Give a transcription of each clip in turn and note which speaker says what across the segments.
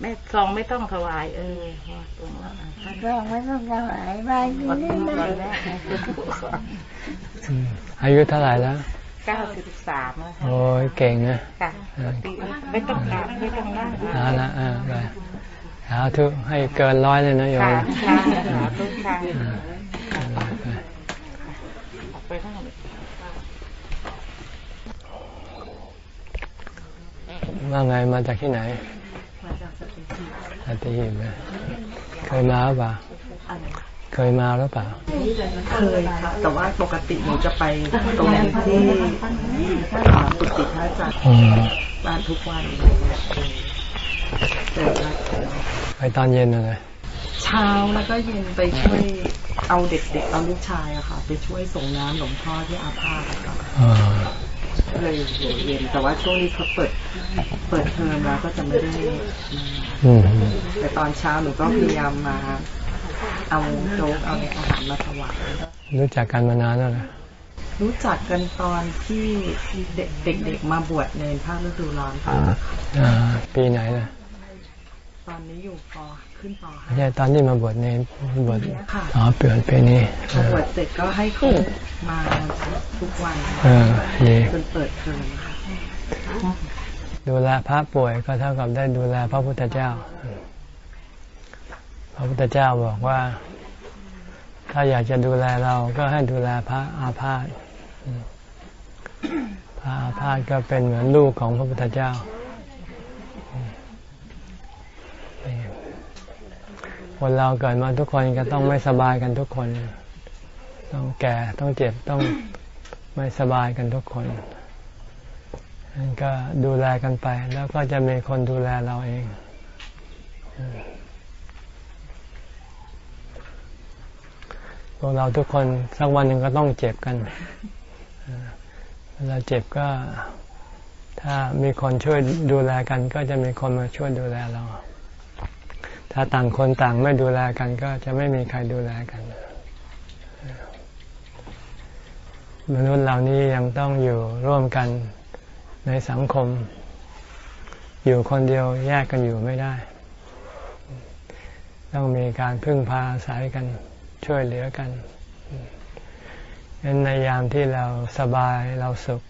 Speaker 1: แม่ซองไม่ต้องถวาย เออพอตรงแล้วอะท่าน
Speaker 2: ก็ไม่ต้องถวายบาย
Speaker 1: วัด
Speaker 2: นี่
Speaker 1: นี้
Speaker 2: นะ
Speaker 1: วันแรก
Speaker 3: อืมอายุเท่าไหร่แล้ว
Speaker 1: เก้าสิบสามแล้วค่ะ
Speaker 3: โอ้ยเก่งนะ
Speaker 1: ค่ะไม่ต้องกราบไม่ต้องนั่ง
Speaker 3: เอาละอ่าไปสาธุให้เกินร้อยเลยนะโย
Speaker 1: ค่ะ
Speaker 3: ม
Speaker 1: ค่ะสาธุค่ะ
Speaker 3: อ่าไป
Speaker 1: ออกไปข้างนอก
Speaker 3: ว่าไงมาจากที่ไหน
Speaker 1: มาจากสติที
Speaker 3: สัตหีบนะเคยมาหรือเปล่าเคยมาหรือเปล่า
Speaker 4: เคยค่ะ แต่ว่าปกติหนูจะไปตรงที่อ่ากุฏิพระอาจารย์
Speaker 3: อืม
Speaker 4: บ้านทุกวันเจอแล้ว
Speaker 3: ไปตอนเย็นเลย
Speaker 4: เช้าแล้วก็เย็นไปช่วยเอาเด็กๆเอาลูกชายอะค่ะ ไปช่วยส่งน้ำหลวงพ่อที่อาพาธอะค่ะ
Speaker 3: อ่า
Speaker 4: เลยอยู่เย็นแต่ว่าช่วงนี้เขาเปิด เปิดเทอมแล้วก็จะไม่ได้มา
Speaker 3: อืม
Speaker 4: แต่ตอนเช้าหนูก็พยายามมา เอาโจ๊กเอาอาหารมาถวาย
Speaker 3: รู้จักกันมานานแล้วนะ
Speaker 4: รู้จักกันตอนที่เด็กๆมาบวชในภาคฤดูร้อนค่ะ
Speaker 3: อ่าปีไหนนะ
Speaker 4: ตอนนี้อยู่ปขึ้นป
Speaker 3: ไม่ใช่ตอนที่มาบวชในบวช
Speaker 4: ค่ะ
Speaker 3: อ๋อเปลี่ยนปีนี้
Speaker 4: พอบวชเสร็จก็ให้ครูมาทุกวัน
Speaker 3: เออดี
Speaker 4: จนเปิดเทอมค่ะ
Speaker 3: ดูแลพระป่วยก็เท่ากับได้ดูแลพระพุทธเจ้า พระพุทธเจ้าบอกว่า ถ้าอยากจะดูแลเราก็ให้ดูแลพระอาพาธพระอาพาธก็เป็นเหมือนลูกของพระพุทธเจ้า คนเราเกิดมาทุกคนก็ต้องไม่สบายกันทุกคน ต้องแก่ต้องเจ็บต้องไม่สบายกันทุกคนนั่น ก็ดูแลกันไป แล้วก็จะมีคนดูแลเราเอง พวกเราทุกคนสักวันหนึ่งก็ต้องเจ็บกันเวลาเจ็บก็ ถ้ามีคนช่วยดูแลกัน ก็จะมีคนมาช่วยดูแลเรา ถ้าต่างคนต่างไม่ดูแลกัน ก็จะไม่มีใครดูแลกันมนุษย์เหล่านี้ยังต้องอยู่ร่วมกัน ในสังคม อยู่คนเดียวแยกกันอยู่ไม่ได้ ต้องมีการพึ่งพาอาศัยกันช่วยเหลือกันฉะนั้นในยามที่เราสบายเราสุข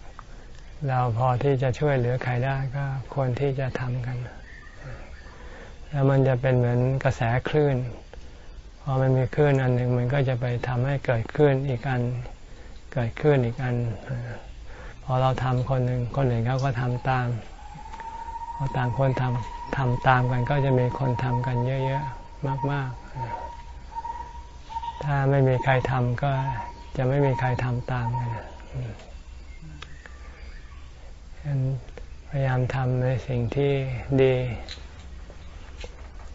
Speaker 3: เราพอที่จะช่วยเหลือใครได้ก็ควรที่จะทำกัน แล้วมันจะเป็นเหมือนกระแสคลื่นพอมันมีคลื่นอันหนึ่งมันก็จะไปทำให้เกิดคลื่นอีกอัน เกิดคลื่นอีกอัน อเราทำคนหนึ่งคนอื่นเขาก็ทำตามพอต่างคนทำทำตามกันก็จะมีคนทำกันเยอะๆมากๆ ถ้าไม่มีใครทำก็จะไม่มีใครทำตามกันฉะนั้นพยายามทำในสิ่งที่ดี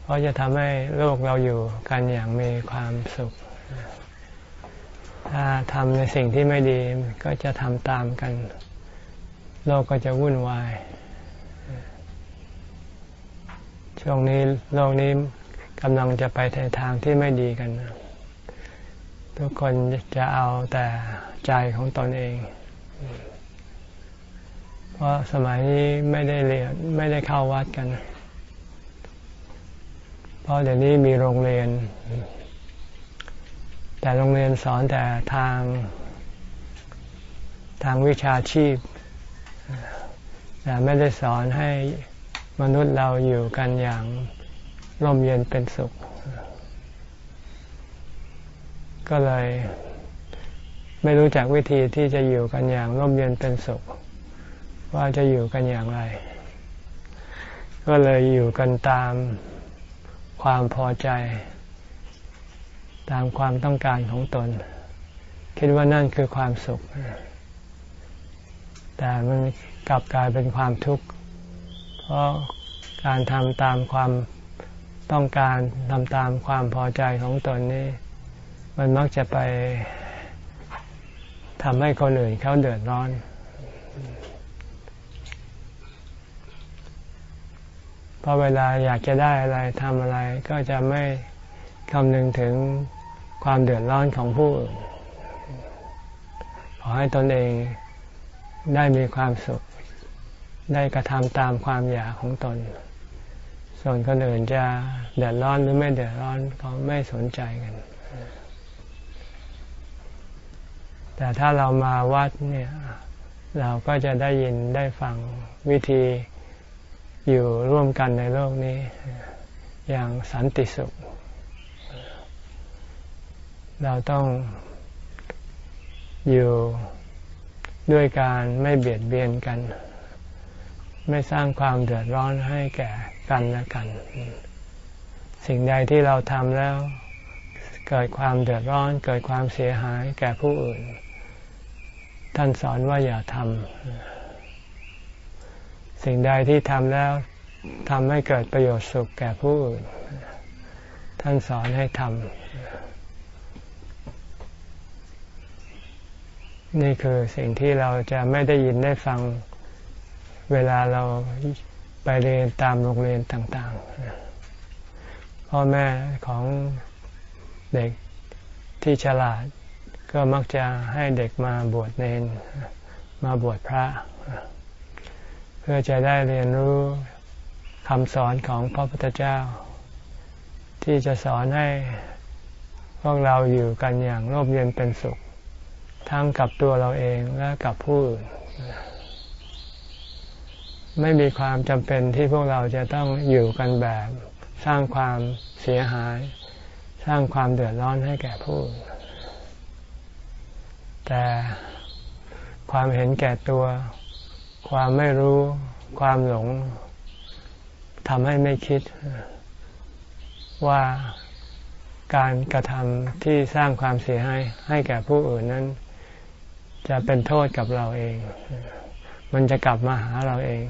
Speaker 3: เพราะจะทำให้โลกเราอยู่กันอย่างมีความสุข ถ้าทำในสิ่งที่ไม่ดีก็จะทำตามกัน โลกก็จะวุ่นวาย ช่วงนี้โลกนี้กำลังจะไปในทางที่ไม่ดีกัน ทุกคนจะเอาแต่ใจของตนเอง เพราะสมัยนี้ไม่ได้เรียนไม่ได้เข้าวัดกัน เพราะเดี๋ยวนี้มีโรงเรียน แต่โรงเรียนสอนแต่ทางทางวิชาชีพ แต่ไม่ได้สอนให้มนุษย์เราอยู่กันอย่างร่มเย็นเป็นสุข ก็เลยไม่รู้จักวิธีที่จะอยู่กันอย่างร่มเย็นเป็นสุข ว่าจะอยู่กันอย่างไร ก็เลยอยู่กันตามความพอใจ ตามความต้องการของตน คิดว่านั่นคือความสุข แต่มันกลับกลายเป็นความทุกข์ เพราะการทำตามความต้องการทำตามความพอใจของตนนี่มันมักจะไปทำให้คนอื่นเขาเดือดร้อน เพราะเวลาอยากจะได้อะไรทำอะไรก็จะไม่คำนึงถึง ความเดือดร้อนของผู้อื่นขอให้ตนเองได้มีความสุข ได้กระทำตามความอยากของตน ส่วนคนอื่นจะเดือดร้อนหรือไม่เดือดร้อนเขาไม่สนใจกัน แต่ถ้าเรามาวัดเนี่ย เราก็จะได้ยินได้ฟังวิธีอยู่ร่วมกันในโลกนี้ อย่างสันติสุข เราต้องอยู่ด้วยการไม่เบียดเบียนกัน ไม่สร้างความเดือดร้อนให้แก่กันและกัน สิ่งใดที่เราทำแล้ว เกิดความเดือดร้อน เกิดความเสียหายแก่ผู้อื่น ท่านสอนว่าอย่าทำสิ่งใดที่ทำแล้วทำให้เกิดประโยชน์สุขแก่ผู้อื่น ท่านสอนให้ทำ นี่คือสิ่งที่เราจะไม่ได้ยินได้ฟังเวลาเราไปเรียนตามโรงเรียนต่าง ๆ พ่อแม่ของเด็กที่ฉลาด ก็มักจะให้เด็กมาบวชเนนมาบวชพระ เพื่อจะได้เรียนรู้คำสอนของพระพุทธเจ้า ที่จะสอนให้พวกเราอยู่กันอย่างร่มเย็นเป็นสุข ทั้งกับตัวเราเองและกับผู้อื่นไม่มีความจำเป็นที่พวกเราจะต้องอยู่กันแบบ สร้างความเสียหาย สร้างความเดือดร้อนให้แก่ผู้อื่นแต่ความเห็นแก่ตัว ความไม่รู้ ความหลงทำให้ไม่คิด ว่าการกระทำที่สร้างความเสียหายให้แก่ผู้อื่นนั้น จะเป็นโทษกับเราเอง มันจะกลับมาหาเราเอง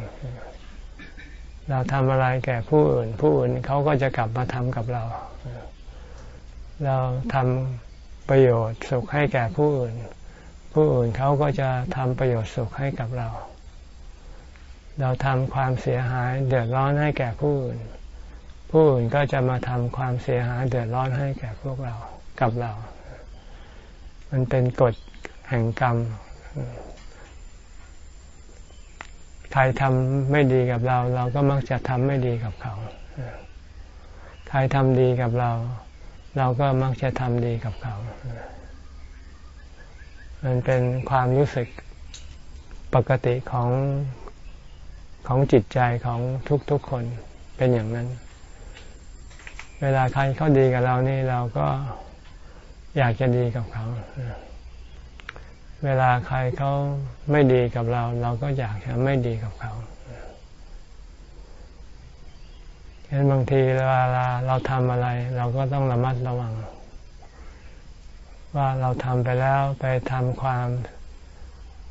Speaker 3: เราทำอะไรแก่ผู้อื่น ผู้อื่นเขาก็จะกลับมาทำกับเรา เราทำประโยชน์สุขให้แก่ผู้อื่น ผู้อื่นเขาก็จะทำประโยชน์สุขให้กับเรา เราทำความเสียหายเดือดร้อนให้แก่ผู้อื่น ผู้อื่นก็จะมาทำความเสียหายเดือดร้อนให้แก่พวกเรากับเรา มันเป็นกฎ แห่งกรรม ใครทำไม่ดีกับเรา เราก็มักจะทำไม่ดีกับเขา ใครทำดีกับเรา เราก็มักจะทำดีกับเขา มันเป็นความรู้สึกปกติของของจิตใจของทุกๆคนเป็นอย่างนั้น เวลาใครเขาดีกับเรานี่เราก็อยากจะดีกับเขา เวลาใครเขาไม่ดีกับเรา เราก็อยากจะไม่ดีกับเขาเห็นบางทีเวลาเราทำอะไร เราก็ต้องระมัดระวัง ว่าเราทำไปแล้วไปทำความ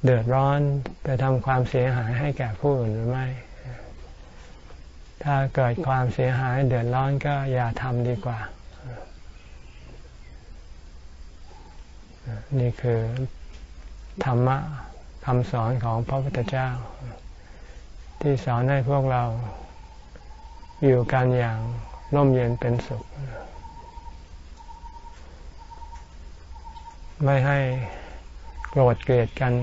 Speaker 3: เดือดร้อน ไปทำความเสียหายให้แก่ผู้อื่นหรือไม่ ถ้าเกิดความเสียหายเดือดร้อนก็อย่าทำดีกว่า นี่คือ ธรรมะคำสอนของพระพุทธเจ้า ที่สอนให้พวกเราอยู่กันอย่างร่มเย็นเป็นสุข ไม่ให้โกรธเกลียดกัน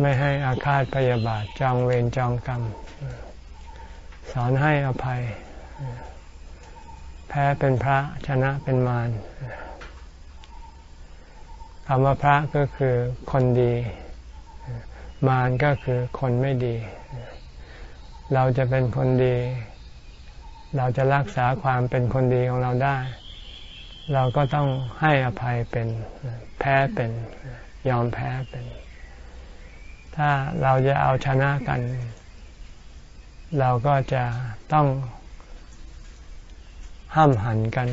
Speaker 3: ไม่ให้อาฆาตพยาบาทจองเวรจองกรรม สอนให้อภัย แพ้เป็นพระชนะเป็นมาร คำว่าพระก็คือคนดี มารก็คือคนไม่ดี เราจะเป็นคนดี เราจะรักษาความเป็นคนดีของเราได้ เราก็ต้องให้อภัยเป็นแพ้เป็นยอมแพ้เป็น ถ้าเราจะเอาชนะกัน เราก็จะต้องห้ามหันกัน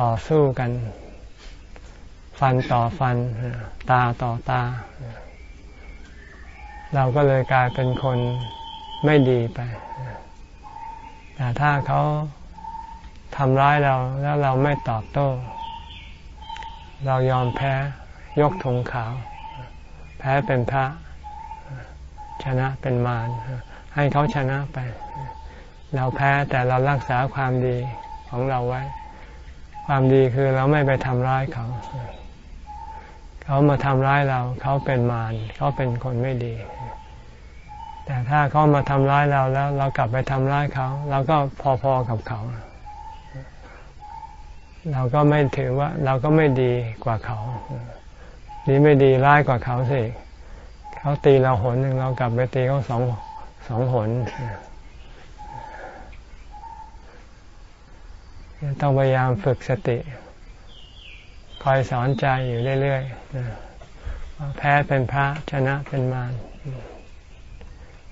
Speaker 3: ต่อสู้กัน ฟันต่อฟัน ตาต่อตา เราก็เลยกลายเป็นคนไม่ดีไป แต่ถ้าเขาทำร้ายเราแล้วเราไม่ตอบโต้ เรายอมแพ้ยกธงขาว แพ้เป็นพระ ชนะเป็นมารให้เขาชนะไป เราแพ้แต่เรารักษาความดีของเราไว้ ความดีคือเราไม่ไปทำร้ายเขา เขามาทำร้ายเรา เขาเป็นมารเขาเป็นคนไม่ดี แต่ถ้าเขามาทำร้ายเราแล้ว เรากลับไปทำร้ายเขาเราก็พอๆกับเขา เราก็ไม่ถือว่า เราก็ไม่ดีกว่าเขาดีไม่ดีร้ายกว่าเขาสิเขาตีเราหนหนึ่งเรากลับไปตีเขาสองสองหนต้องพยายามฝึกสติ คอยสอนใจอยู่เรื่อยๆแพ้เป็นพระชนะเป็นมาร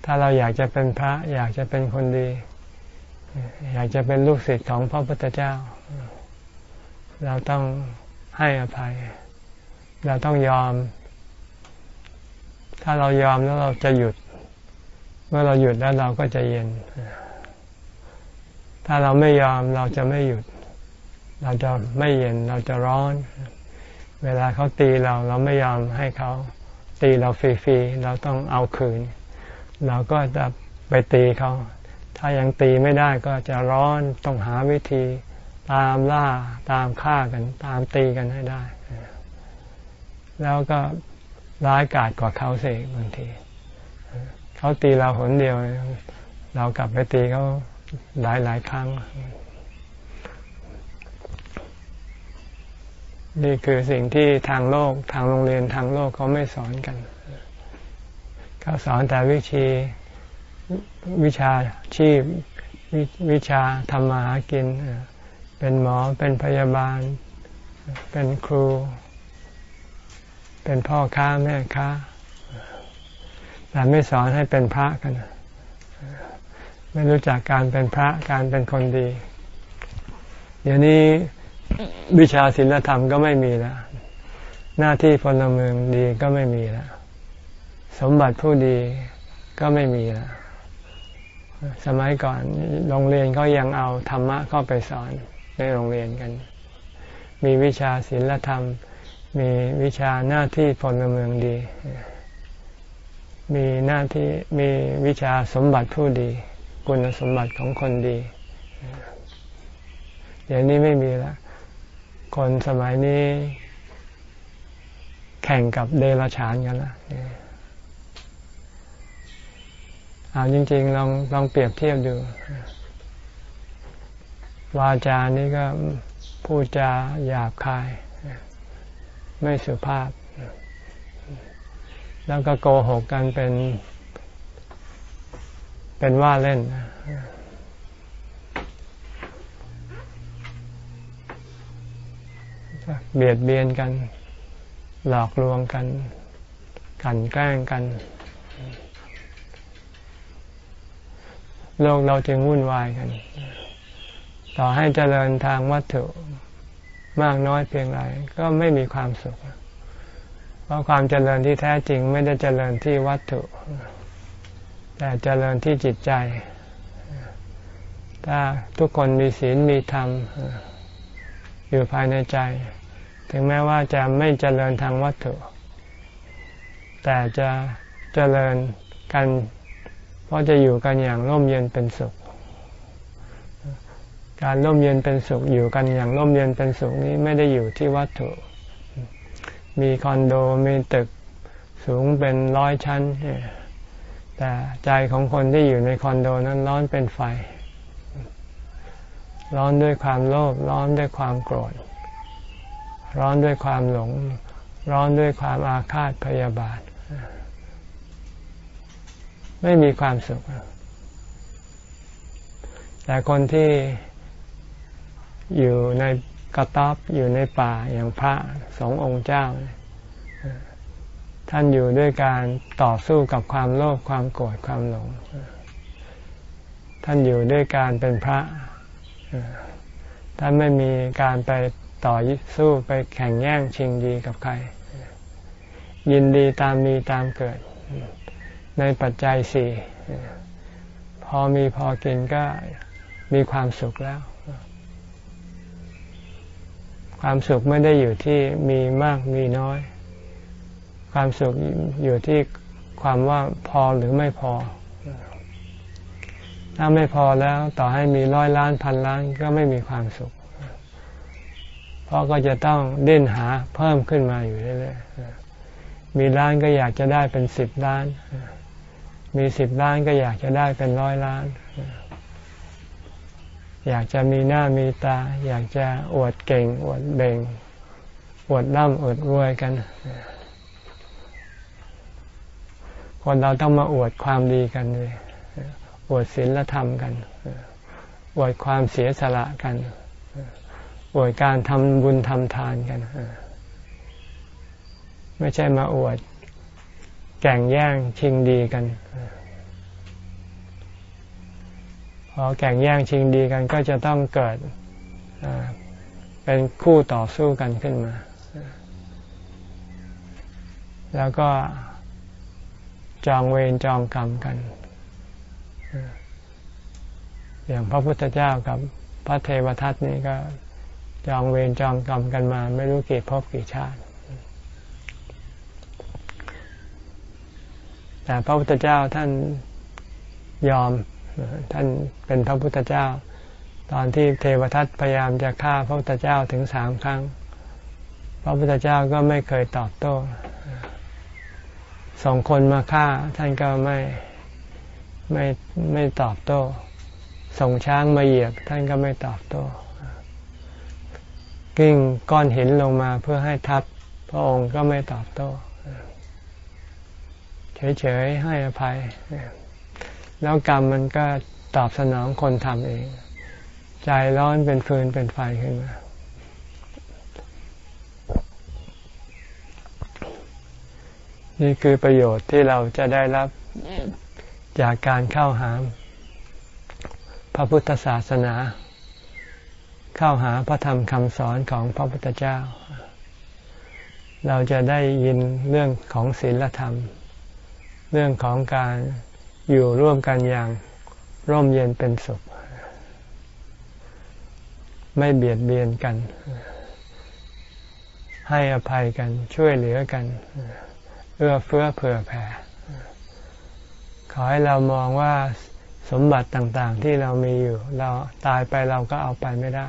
Speaker 3: ถ้าเราอยากจะเป็นพระ อยากจะเป็นคนดี อยากจะเป็นลูกศิษย์ของพระพุทธเจ้า เราต้องให้อภัย เราต้องยอม ถ้าเรายอมแล้วเราจะหยุด เมื่อเราหยุดแล้วเราก็จะเย็น ถ้าเราไม่ยอมเราจะไม่หยุด เราจะไม่เย็นเราจะร้อน เวลาเขาตีเราเราไม่ยอมให้เขาตีเราฟรีๆเราต้องเอาคืน เราก็จะไปตีเขา ถ้ายังตีไม่ได้ก็จะร้อนต้องหาวิธีตามล่าตามฆ่ากัน ตามตีกันให้ได้ แล้วก็ร้ายกาจกว่าเขาเสกบางทีเขาตีเราหนเดียว เรากลับไปตีเขาหลายหลายครั้ง นี่คือสิ่งที่ทางโลกทางโรงเรียนทางโลกเขาไม่สอนกันเขาสอนแต่วิชีวิชาชีพววิชาทำมาหากิน เป็นหมอเป็นพยาบาล เป็นครู เป็นพ่อค้าแม่ค้า แต่ไม่สอนให้เป็นพระกัน ไม่รู้จักการเป็นพระการเป็นคนดี เดี๋ยวนี้ วิชาศิลธรรมก็ไม่มีแล้ว หน้าที่พลเมืองดีก็ไม่มีแล้ว สมบัติผู้ดีก็ไม่มีแล้ว สมัยก่อนโรงเรียนเขายังเอาธรรมะเข้าไปสอนในโรงเรียนกัน มีวิชาศิลธรรม มีวิชาหน้าที่พลเมืองดี มีหน้าที่มีวิชาสมบัติผู้ดี คุณสมบัติของคนดี อย่างนี้ไม่มีแล้ว คนสมัยนี้ แข่งกับเดรัจฉานกันล้วเอาจริง ๆ ลองลองเปรียบเทียบดู วาจานี้ก็พูดจาหยาบคาย ไม่สุภาพ แล้วก็โกหกกันเป็น เป็นว่าเล่น เบียดเบียนกัน หลอกลวงกัน กันแกล้งกัน โลกเราจึงวุ่นวายกัน ต่อให้เจริญทางวัตถุมากน้อยเพียงไรก็ไม่มีความสุข เพราะความเจริญที่แท้จริงไม่ได้เจริญที่วัตถุ แต่เจริญที่จิตใจ ถ้าทุกคนมีศีลมีธรรม อยู่ภายในใจ ถึงแม้ว่าจะไม่เจริญทางวัตถุ แต่จะเจริญกันเพราะจะอยู่กันอย่างร่มเย็นเป็นสุข การร่มเย็นเป็นสุขอยู่กันอย่างร่มเย็นเป็นสุขนี้ไม่ได้อยู่ที่วัตถุ มีคอนโดมีตึกสูงเป็นร้อยชั้น แต่ใจของคนที่อยู่ในคอนโดนั้นร้อนเป็นไฟ ร้อนด้วยความโลภร้อนด้วยความโกรธ ร้อนด้วยความหลง ร้อนด้วยความอาฆาตพยาบาท ไม่มีความสุข แต่คนที่อยู่ในกระต๊อบอยู่ในป่าอย่างพระสององค์เจ้า ท่านอยู่ด้วยการต่อสู้กับความโลภความโกรธความหลง ท่านอยู่ด้วยการเป็นพระ ท่านไม่มีการไปต่อสู้ไปแข่งแย่งชิงดีกับใคร ยินดีตามมีตามเกิด ในปัจจัยสี่พอมีพอกินก็มีความสุขแล้ว ความสุขไม่ได้อยู่ที่มีมากมีน้อย ความสุขอยู่ที่ความว่าพอหรือไม่พอ ถ้าไม่พอแล้วต่อให้มีร้อยล้านพันล้านก็ไม่มีความสุข เพราะก็จะต้องเด่นหาเพิ่มขึ้นมาอยู่เรื่อยๆมีล้านก็อยากจะได้เป็นสิบล้าน มีสิบล้านก็อยากจะได้เป็นร้อยล้าน อยากจะมีหน้ามีตา อยากจะอวดเก่ง อวดเบ่ง อวดร่ำอวดรวยกันคนเราต้องมาอวดความดีกันเลย วดศีลธรรมกันอวดความเสียสละกันอวดการทำบุญทำทานกันไม่ใช่มาอวดแก่งแย่งชิงดีกันพอแก่งแย่งชิงดีกันก็จะต้องเกิดเป็นคู่ต่อสู้กันขึ้นมา แล้วก็จองเวรจองกรรมกัน อย่างพระพุทธเจ้ากับพระเทวทัตนี่ก็จองเวรจองกรรมกันมา ไม่รู้กี่ภพกี่ชาติ แต่พระพุทธเจ้าท่านยอมท่านเป็นพระพุทธเจ้า ตอนที่เทวทัตพยายามจะฆ่าพระพุทธเจ้าถึงสามครั้ง พระพุทธเจ้าก็ไม่เคยตอบโต้ส่งคนมาฆ่าท่านก็ไม่ไม่ไม่ตอบโต้ ส่งช้างมาเหยียบ ท่านก็ไม่ตอบโต้กิ้งก้อนหินลงมาเพื่อให้ทับ พระองค์ก็ไม่ตอบโต้เฉยๆให้อภัย แล้วกรรมมันก็ตอบสนองคนทำเอง ใจร้อนเป็นฟืนเป็นไฟขึ้นมานี่คือประโยชน์ที่เราจะได้รับจากการเข้าหาพ ระพุทธศาสนา เข้าหาพระธรรมคำสอนของพระพุทธเจ้า เราจะได้ยินเรื่องของศีลธรรม เรื่องของการอยู่ร่วมกันอย่างร่มเย็นเป็นสุข ไม่เบียดเบียนกัน ให้อภัยกันช่วยเหลือกัน เอื้อเฟื้อเผื่อแผ่ขอให้เรามองว่า สมบัติต่างๆที่เรามีอยู่ เราตายไปเราก็เอาไปไม่ได้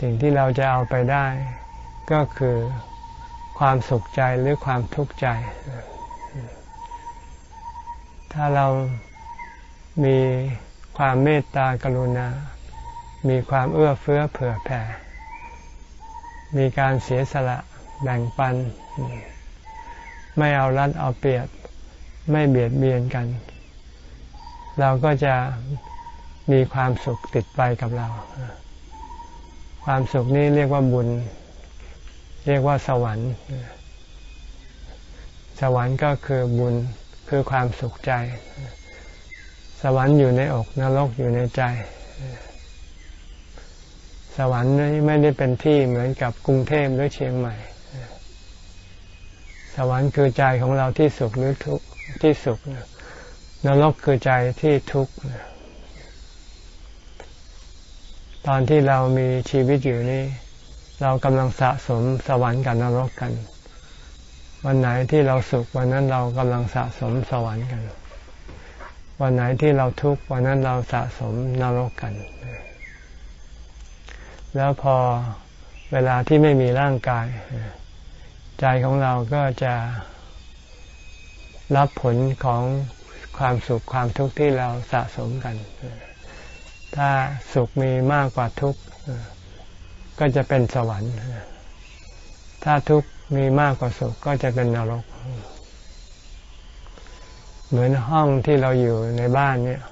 Speaker 3: สิ่งที่เราจะเอาไปได้ ก็คือความสุขใจหรือความทุกข์ใจ ถ้าเรามีความเมตตากรุณา มีความเอื้อเฟื้อเผื่อแผ่ มีการเสียสละแบ่งปัน ไม่เอารัดเอาเปรียบ ไม่เบียดเบียนกัน เราก็จะมีความสุขติดไปกับเรา ความสุขนี้เรียกว่าบุญ เรียกว่าสวรรค์ สวรรค์ก็คือบุญคือความสุขใจ สวรรค์อยู่ในอกนรกอยู่ในใจ สวรรค์นี้ไม่ได้เป็นที่เหมือนกับกรุงเทพหรือเชียงใหม่ สวรรค์คือใจของเราที่สุขหรือทุกข์ที่สุขน นรกคือใจที่ทุกข์ตอนที่เรามีชีวิตอยู่นี้เรากำลังสะสมสวรรค์กับนรกกัน วันไหนที่เราสุขวันนั้นเรากำลังสะสมสวรรค์กัน วันไหนที่เราทุกข์วันนั้นเราสะสมนรกกัน แล้วพอเวลาที่ไม่มีร่างกาย ใจของเราก็จะรับผลของ ความสุขความทุกข์ที่เราสะสมกัน ถ้าสุขมีมากกว่าทุกข์ก็จะเป็นสวรรค์ ถ้าทุกข์มีมากกว่าสุขก็จะเป็นนรก เหมือนห้องที่เราอยู่ในบ้านเนี่ย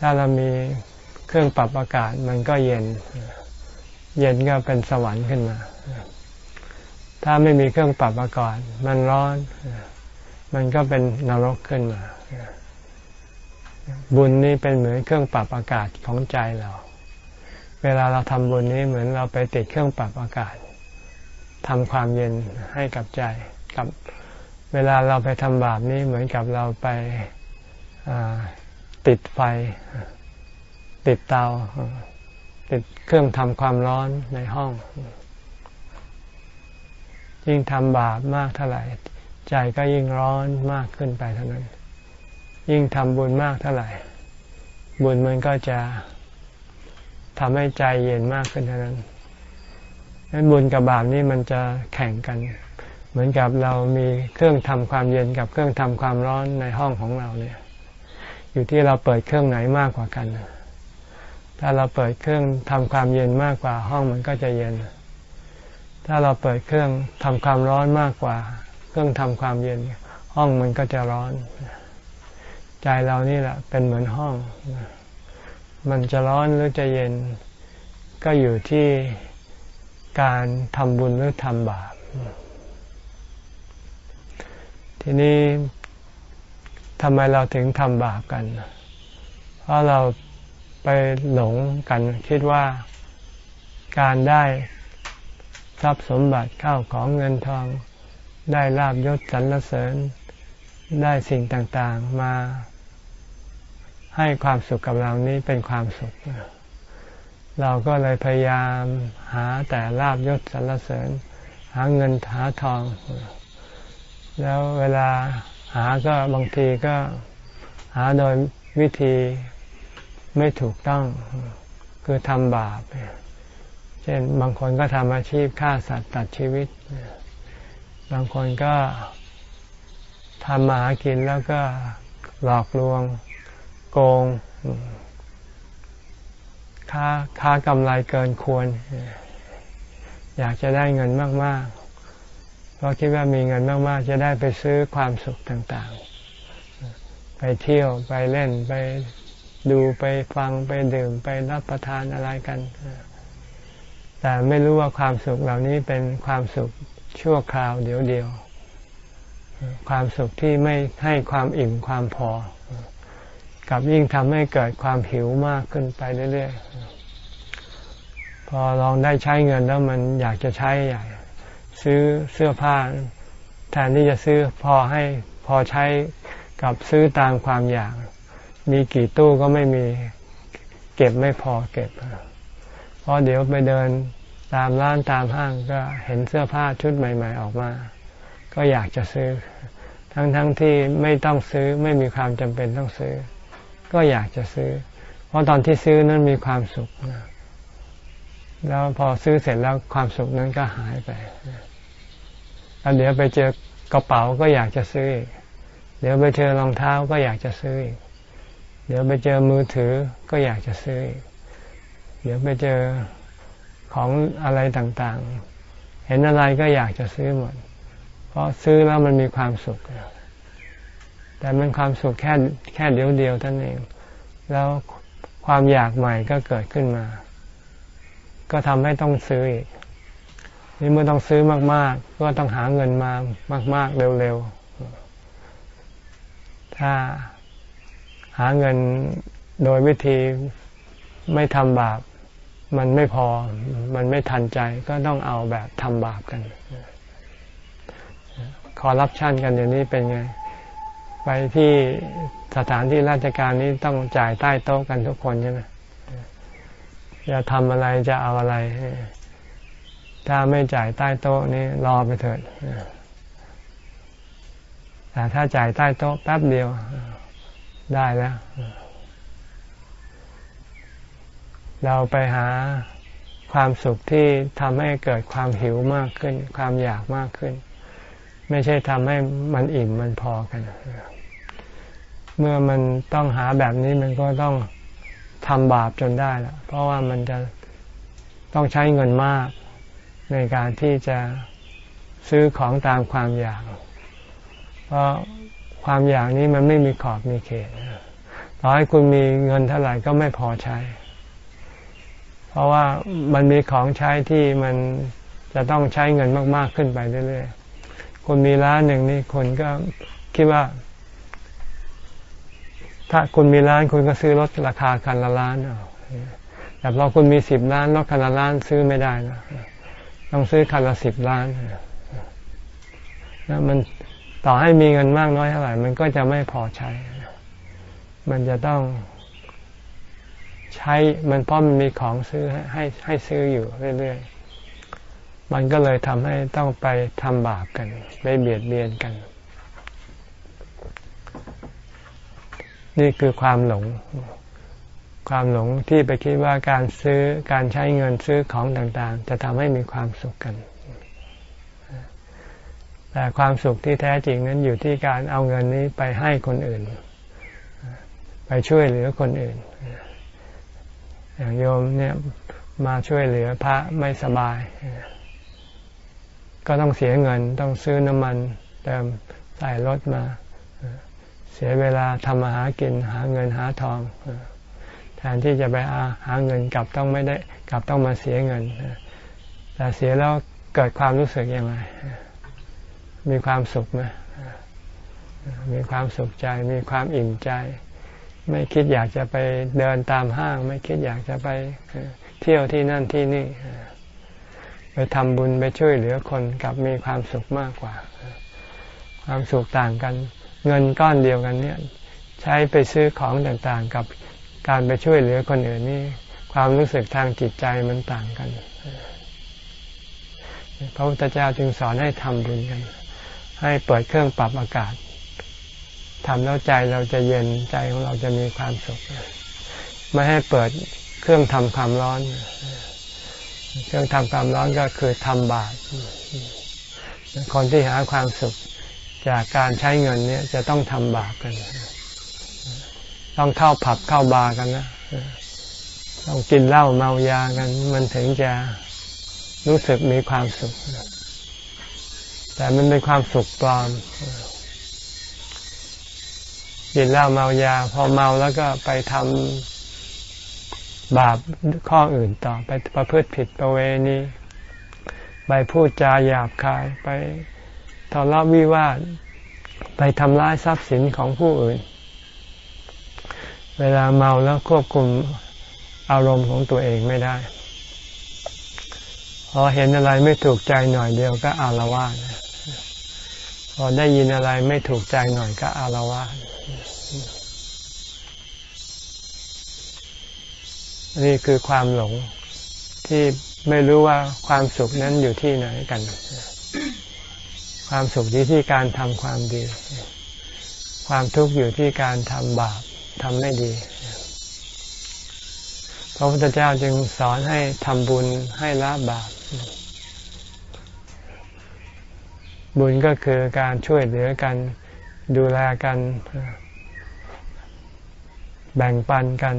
Speaker 3: ถ้าเรามีเครื่องปรับอากาศมันก็เย็น เย็นก็เป็นสวรรค์ขึ้นมา ถ้าไม่มีเครื่องปรับอากาศมันร้อน มันก็เป็นนรกขึ้นมา บุญนี่เป็นเหมือนเครื่องปรับอากาศของใจเรา เวลาเราทำบุญนี้เหมือนเราไปติดเครื่องปรับอากาศทำความเย็นให้กับใจ กับเวลาเราไปทำบาปนี้เหมือนกับเราไปติดไฟ ติดเตา ติดเครื่องทำความร้อนในห้อง ยิ่งทำบาปมากเท่าไหร่ ใจก็ยิ่งร้อนมากขึ้นไปเท่านั้น ยิ่งทำบุญมากเท่าไหร่ บุญมันก็จะทำให้ใจเย็นมากขึ้นเท่านั้นนั้นบุญกับบาปนี่มันจะแข่งกัน เหมือนกับเรามีเครื่องทำความเย็นกับเครื่องทำความร้อนในห้องของเราเนี่ย อยู่ที่เราเปิดเครื่องไหนมากกว่ากัน ถ้าเราเปิดเครื่องทำความเย็นมากกว่าห้องมันก็จะเย็น ถ้าเราเปิดเครื่องทำความร้อนมากกว่า เครื่องทำความเย็น ห้องมันก็จะร้อน ใจเรานี่แหละ เป็นเหมือนห้อง มันจะร้อนหรือจะเย็น ก็อยู่ที่การทำบุญหรือทำบาป ทีนี้ทำไมเราถึงทำบาปกัน เพราะเราไปหลงกันคิดว่าการได้ทรัพย์สมบัติเข้าของเงินทอง ได้ลาบยศสรรเสริญได้สิ่งต่างๆ มา ให้ความสุขกับเรานี้เป็นความสุข เราก็เลยพยายามหาแต่ลาบยศสรรเสริญ หาเงินหาทอง แล้วเวลาหาก็บางทีก็หาโดยวิธีไม่ถูกต้อง คือทำบาป เช่นบางคนก็ทำอาชีพฆ่าสัตว์ตัดชีวิต บางคนก็ทำมาหากินแล้วก็หลอกลวง โกงค้าค้ากำไรเกินควร อยากจะได้เงินมากๆพราะคิดว่ามีเงินมาก ๆ จะได้ไปซื้อความสุขต่าง ๆ ไปเที่ยวไปเล่นไปดูไปฟังไปดื่มไปรับประทานอะไรกัน แต่ไม่รู้ว่าความสุขเหล่านี้เป็นความสุขชั่วคราวเดียวเดียว ความสุขที่ไม่ให้ความอิ่มความพอ กับยิ่งทำให้เกิดความหิวมากขึ้นไปเรื่อยๆ พอลองได้ใช้เงินแล้วมันอยากจะใช้ใหญ่ ซื้อเสื้อผ้า แทนที่จะซื้อพอให้พอใช้กับซื้อตามความอยาก มีกี่ตู้ก็ไม่มีเก็บไม่พอเก็บเพราะเดี๋ยวไปเดินตามร้านตามห้างก็เห็นเสื้อผ้าชุดใหม่ ๆ ออกมา ก็อยากจะซื้อ ทั้งๆทที่ไม่ต้องซื้อไม่มีความจำเป็นต้องซื้อ ก็อยากจะซื้อ เพราะตอนที่ซื้อนั้นมีความสุข แล้วพอซื้อเสร็จแล้วความสุขนั้นก็หายไปแล้วเดี๋ยวไปเจอกระเป๋าก็อยากจะซื้ออีกเดี๋ยวไปเจอรองเท้าก็อยากจะซื้ออีก เดี๋ยวไปเจอมือถือก็อยากจะซื้ออีก เดี๋ยวไปเจอของอะไรต่างๆ เห็นอะไรก็อยากจะซื้อหมด เพราะซื้อแล้วมันมีความสุข แต่มันความสุขแค่แค่เดียวเดียวท่านเอง แล้วความอยากใหม่ก็เกิดขึ้นมา ก็ทำให้ต้องซื้ออีก นี่เมื่อต้องซื้อมาก ๆ ก็ต้องหาเงินมามาก ๆ เร็ว ๆ ถ้าหาเงินโดยวิธีไม่ทำบาป มันไม่พอ มันไม่ทันใจก็ต้องเอาแบบทำบาปกัน คอรับชันกันอย่างนี้เป็นไง ไปที่สถานที่ราชการนี้ต้องจ่ายใต้โต๊ะกันทุกคนใช่ไหมจะทำอะไรจะเอาอะไร ถ้าไม่จ่ายใต้โต๊ะนี้รอไปเถิดแต่ถ้าจ่ายใต้โต๊ะแป๊บเดียวได้แล้ว เราไปหาความสุขที่ทำให้เกิดความหิวมากขึ้น ความอยากมากขึ้น ไม่ใช่ทำให้มันอิ่มมันพอกัน เมื่อมันต้องหาแบบนี้มันก็ต้องทำบาปจนได้ละเพราะว่ามันจะต้องใช้เงินมากในการที่จะซื้อของตามความอยาก เพราะความอยากนี้มันไม่มีขอบมีเขตต่อให้คุณมีเงินเท่าไหร่ก็ไม่พอใช้ เพราะว่ามันมีของใช้ที่มันจะต้องใช้เงินมาก ๆ ขึ้นไปเรื่อยๆ คุณมีร้านหนึ่งนี่คนก็คิดว่า ถ้าคุณมีร้านคุณก็ซื้อรถราคาคันละล้านเอาแต่พอคุณมีสิบล้านรถคันละล้านซื้อไม่ได้นะต้องซื้อคันละสิบล้านนะมันต่อให้มีเงินมากน้อยเท่าไหร่ มันก็จะไม่พอใช้ มันจะต้องใช้ มันเพราะมันมีของซื้อให้ให้ซื้ออยู่เรื่อยๆ มันก็เลยทำให้ต้องไปทำบาปกัน ไปเบียดเบียนกัน นี่คือความหลง ความหลงที่ไปคิดว่าการซื้อการใช้เงินซื้อของต่างๆ จะทำให้มีความสุขกัน แต่ความสุขที่แท้จริงนั้นอยู่ที่การเอาเงินนี้ไปให้คนอื่น ไปช่วยเหลือคนอื่น อย่างโยมเนี่ยมาช่วยเหลือพระไม่สบาย ก็ต้องเสียเงินต้องซื้อน้ำมันเติมใส่รถมา เสียเวลาทำมาหากินหาเงินหาทอง แทนที่จะไปหาเงินกลับต้องไม่ได้กลับต้องมาเสียเงิน แต่เสียแล้วเกิดความรู้สึกยังไง มีความสุขไหมมีความสุขใจ มีความอิ่มใจ ไม่คิดอยากจะไปเดินตามห้าง ไม่คิดอยากจะไปเที่ยวที่นั่นที่นี่ ไปทำบุญไปช่วยเหลือคนกับมีความสุขมากกว่า ความสุขต่างกัน เงินก้อนเดียวกันเนี่ย ใช้ไปซื้อของต่างๆ กับการไปช่วยเหลือคนอื่นนี่ความรู้สึกทางจิตใจมันต่างกันพระพุทธเจ้าจึงสอนให้ทำบุญกัน ให้เปิดเครื่องปรับอากาศทำแล้วใจเราจะเย็นใจของเราจะมีความสุข ไม่ให้เปิดเครื่องทำความร้อน เครื่องทำความร้อนก็คือทำบาปคนที่หาความสุขจากการใช้เงินเนี่ยจะต้องทำบาปกัน ต้องเข้าผับเข้าบาร์กันนะต้องกินเหล้าเมายากัน มันถึงจะรู้สึกมีความสุข แต่มันเป็นความสุขปลอมกินเหล้าเมายา พอเมาแล้วก็ไปทำ บาปข้ออื่นต่อไปประพฤติผิดประเวณีไปพูดจาหยาบคายไปทะเลาะวิวาทไปทำร้ายทรัพย์สินของผู้อื่น เวลาเมาแล้วควบคุมอารมณ์ของตัวเองไม่ได้ พอเห็นอะไรไม่ถูกใจหน่อยเดียวก็อารวาสพอได้ยินอะไรไม่ถูกใจหน่อยก็อารวาส นี่คือความหลงที่ไม่รู้ว่าความสุขนั้นอยู่ที่ไหนกัน ความสุขที่ที่การทำความดี ความทุกข์อยู่ที่การทำบาปทำไม่ดี พระพุทธเจ้าจึงสอนให้ทำบุญให้ละบาป บุญก็คือการช่วยเหลือกันดูแลกัน แบ่งปันกัน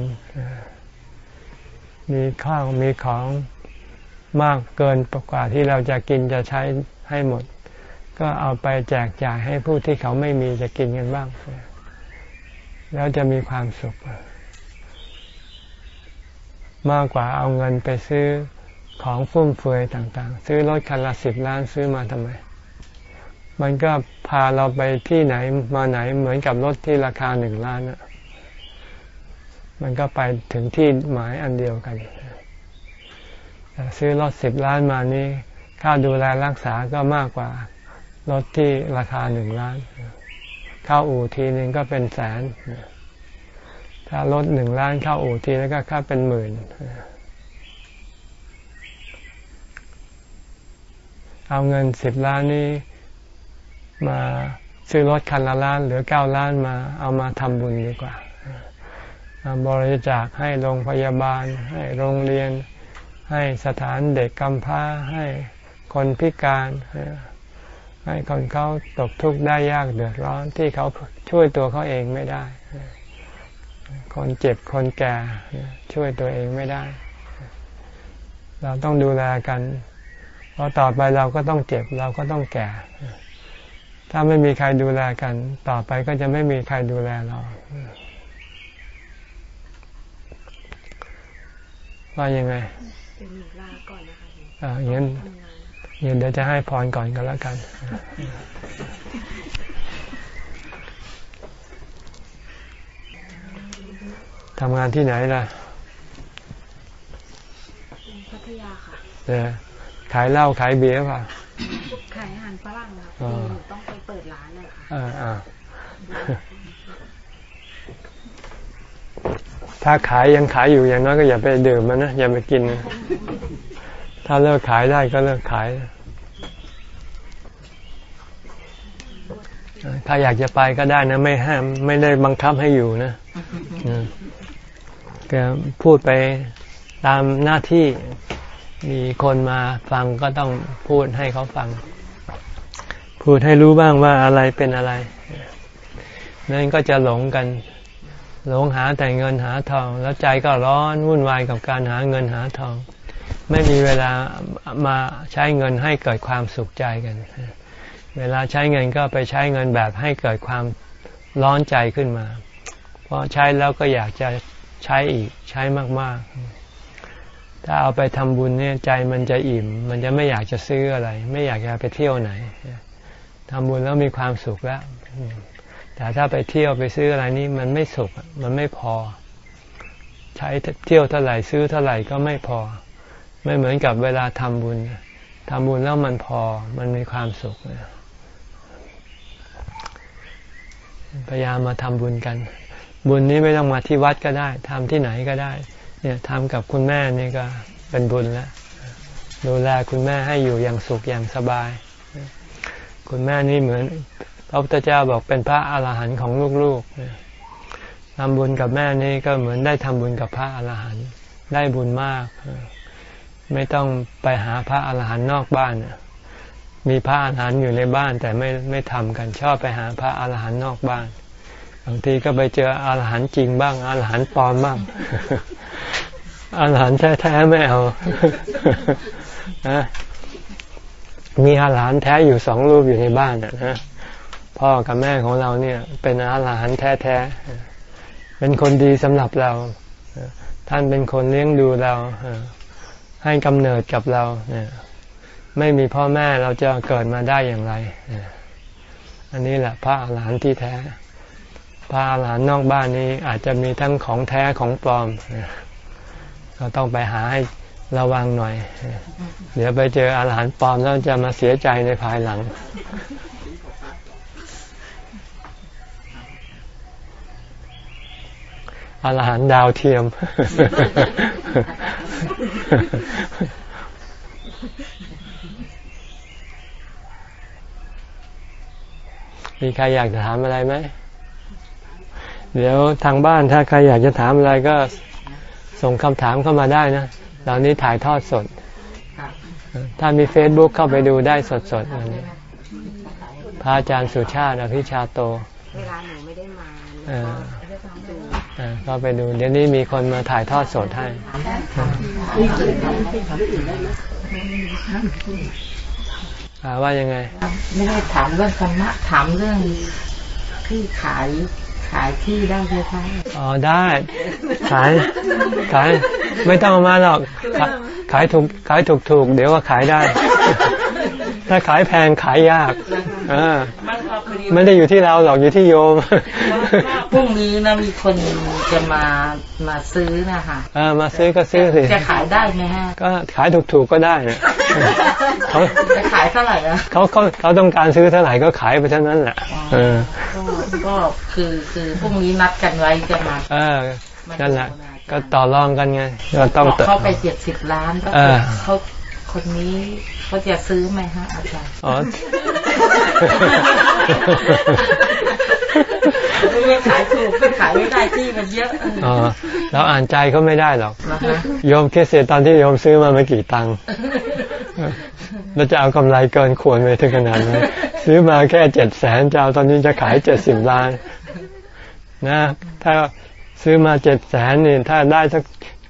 Speaker 3: มีข้าวมีของมากเกินกว่าที่เราจะกินจะใช้ให้หมด ก็เอาไปแจกจ่ายให้ผู้ที่เขาไม่มีจะกินกันบ้าง แล้วจะมีความสุข มากกว่าเอาเงินไปซื้อของฟุ่มเฟือยต่าง ๆ ซื้อรถคันละสิบล้านซื้อมาทำไม มันก็พาเราไปที่ไหนมาไหนเหมือนกับรถที่ราคาหนึ่งล้านอะ มันก็ไปถึงที่หมายอันเดียวกันแต่ซื้อรถสิบล้านมานี่ค่าดูแลรักษาก็มากกว่ารถที่ราคาหนึ่งล้านเข้าอู่ทีนึงก็เป็นแสน ถ้ารถหนึ่งล้านเข้าอู่ทีแล้วก็ค่าเป็นหมื่น เอาเงินสิบล้านนี้มาซื้อรถคันละล้านหรือเก้าล้านมาเอามาทำบุญดีกว่า บริจาคให้โรงพยาบาล ให้โรงเรียน ให้สถานเด็กกำพร้า ให้คนพิการ ให้คนเขาตกทุกข์ได้ยากเดือดร้อนที่เขาช่วยตัวเขาเองไม่ได้ คนเจ็บคนแก่ช่วยตัวเองไม่ได้ เราต้องดูแลกัน เพราะต่อไปเราก็ต้องเจ็บเราก็ต้องแก่ ถ้าไม่มีใครดูแลกัน ต่อไปก็จะไม่มีใครดูแลเรา ว่ายังไงเดี๋ยวลาก่อนนะคะอ่าอย่างนั้นเดี๋ยวจะให้พรก่อนกันแล้วกัน ทำงานที่ไหนล่ะ
Speaker 1: พัทยาค่ะ
Speaker 3: เออขายเหล้าขายเบียร์ป่ะ
Speaker 1: ขายอาหารฝรั่งนะต้องไปเปิดร้านเลย
Speaker 3: ค่ะ ถ้าขายยังขายอยู่อย่างน้อยก็อย่าไปดื่มมันนะอย่าไปกิน ถ้าเลิกขายได้ก็เลิกขาย ถ้าอยากจะไปก็ได้นะ ไม่ห้าม ไม่ได้บังคับให้อยู่นะก็พูดไปตามหน้าที่มีคนมาฟังก็ต้องพูดให้เขาฟัง พูดให้รู้บ้างว่าอะไรเป็นอะไร นั่นก็จะหลงกัน หลงหาแต่เงินหาทอง แล้วใจก็ร้อนวุ่นวายกับการหาเงินหาทอง ไม่มีเวลามาใช้เงินให้เกิดความสุขใจกัน เวลาใช้เงินก็ไปใช้เงินแบบให้เกิดความร้อนใจขึ้นมา เพราะใช้แล้วก็อยากจะใช้อีกใช้มาก ๆ ถ้าเอาไปทำบุญเนี่ยใจมันจะอิ่ม มันจะไม่อยากจะซื้ออะไร ไม่อยากจะไปเที่ยวไหนทำบุญแล้วมีความสุขแล้ว แต่ถ้าไปเที่ยวไปซื้ออะไรนี่มันไม่สุขมันไม่พอ ใช้เที่ยวเท่าไหร่ซื้อเท่าไหร่ก็ไม่พอ ไม่เหมือนกับเวลาทำบุญทำบุญแล้วมันพอมันมีความสุขพยายามมาทำบุญกัน บุญนี้ไม่ต้องมาที่วัดก็ได้ทำที่ไหนก็ได้ เนี่ยทำกับคุณแม่นี่ก็เป็นบุญแล้วดูแลคุณแม่ให้อยู่อย่างสุขอย่างสบาย คุณแม่นี่เหมือน ระพุทธเจ้าบอกเป็นพระอาหารหันต์ของลูกๆทำบุญกับแม่นี่ก็เหมือนได้ทำบุญกับพระอาหารหันต์ได้บุญมาก ไม่ต้องไปหาพระอาหารหันต์นอกบ้านมีพระอาหารหันต์อยู่ในบ้านแต่ไม่ไม่ทำกันชอบไปหาพระอาหารหันต์นอกบ้านบางทีก็ไปเจออาหารหันต์จริงบ้างอาหารหันต์ปลอมบ้างอาหารหันต์แท้ๆไม่เอามีอาหารแท้อยู่สองรูปอยู่ในบ้านนะ พ่อกับแม่ของเราเนี่ย เป็นอาหารแท้ๆ เป็นคนดีสำหรับเรา ท่านเป็นคนเลี้ยงดูเราให้กำเนิดกับเราไม่มีพ่อแม่เราจะเกิดมาได้อย่างไร อันนี้แหละพระอาหารหันต์ที่แท้ พระอาหารหันต์นอกบ้านนี้อาจจะมีทั้งของแท้ของปลอมเราต้องไปหาให้ระวังหน่อย เดี๋ยวไปเจออาหารปลอมแล้วจะมาเสียใจในภายหลัง อาหารดาวเทียม มีใครอยากจะถามอะไรไหม เดี๋ยวทางบ้านถ้าใครอยากจะถามอะไรก็ส่งคำถามเข้ามาได้นะเหล่านี้ถ่ายทอดสด ถ้ามีเฟซบุ๊กเข้าไปดูได้สดสดอันนี้พระอาจารย์สุชาติอภิชาโต
Speaker 1: เวลาหนูไม่ได้มา
Speaker 3: ก็ไปดู เดี๋ยวนี้มีคนมาถ่ายทอดสดให้ว่ายังไง
Speaker 2: ไม่ได้ถามเรื่องธรรมะถามเรื่องที่ขายขายที่ได้ไหมคะ
Speaker 3: อ๋อได้ ขายขาย ไม่ต้องมาหรอก ขายถูกขายถูกถูกเดี๋ยวก็ขายได้ ถ้าขายแพงขายยากอไม่ได้อยู่ที่เราหรอกอยู่ที่โยม
Speaker 2: พรุ่งนี้นะมีคนจะมามาซื้อนะคะ
Speaker 3: อ่ามาซื้อก็ซื้อสิ
Speaker 2: จะขายได้ไหมฮะ
Speaker 3: ก็ขายถูกๆก็ได้เขา
Speaker 2: จะขายเท่าไหร่อะ
Speaker 3: เขาเขาเขาต้องการซื้อเท่าไหร่ก็ขายไปเท่านั้นแหละเออ
Speaker 2: ก็คือคือพรุ่งนี้นัดกันไว้จะมา
Speaker 3: เออนั่นแหละก็ต่อรองกันไง
Speaker 2: ก็ต้องเข้าไปเจ็ดสิบล้านก็เขาคนนี้ เขาจะซื้อไหมฮะอาจารย์อ๋อไม่ขายถูกไม่ขายไม่ได้ที่มันเยอะอ๋อ
Speaker 3: เราอ่านใจเขาไม่ได้หรอกโยมแค่เสียตอนที่โยมซื้อมาไม่กี่ตังค์เราจะเอากำไรเกินควรไปถึงขนาดนี้ซื้อมาแค่เจ็ดแสนเจ้าตอนนี้จะขายเจ็ดสิบล้าน นะ ถ้าซื้อมาเจ็ดแสนนี่ถ้าได้สัก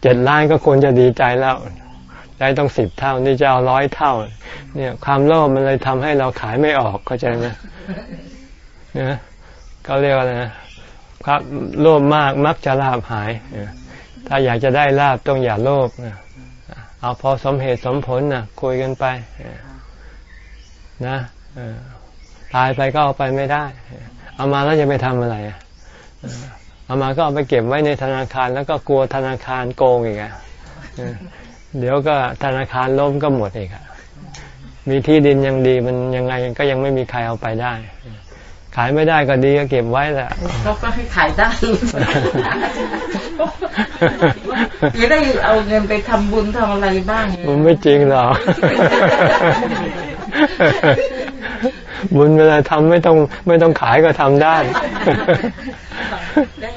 Speaker 3: เจ็ดล้านก็ควรจะดีใจแล้ว ได้ต้องสิบเท่า นี่จะเอาร้อยเท่า เนี่ย ความโลภมันเลยทำให้เราขายไม่ออกเข้าใจไหมเนี่ยเขาเรียกว่าอะไรนะครับโลภมากมักจะลาบหายถ้าอยากจะได้ลาบต้องอย่าโลภเอาพอสมเหตุสมผลนะคุยกันไปนะตายไปก็เอาไปไม่ได้ เอามาแล้วจะไปทำอะไรเอามาก็เอาไปเก็บไว้ในธนาคาร แล้วก็กลัวธนาคารโกงอีกอะ เดี๋ยวก็ธนาคารล้มก็หมดอีกอะมีที่ดินยังดีมันยังไงก็ยังไม่มีใครเอาไปได้ ขายไม่ได้ก็ดีก็เก็บไว้แหละ
Speaker 2: เขาก็ให้ขายได้จะได้เอาเงินไปทำบุญทำอะไรบ้าง
Speaker 3: มันไม่จริงหรอกบุญเวลาทำไม่ต้องไม่ต้องขายก็ทำได้
Speaker 2: ได้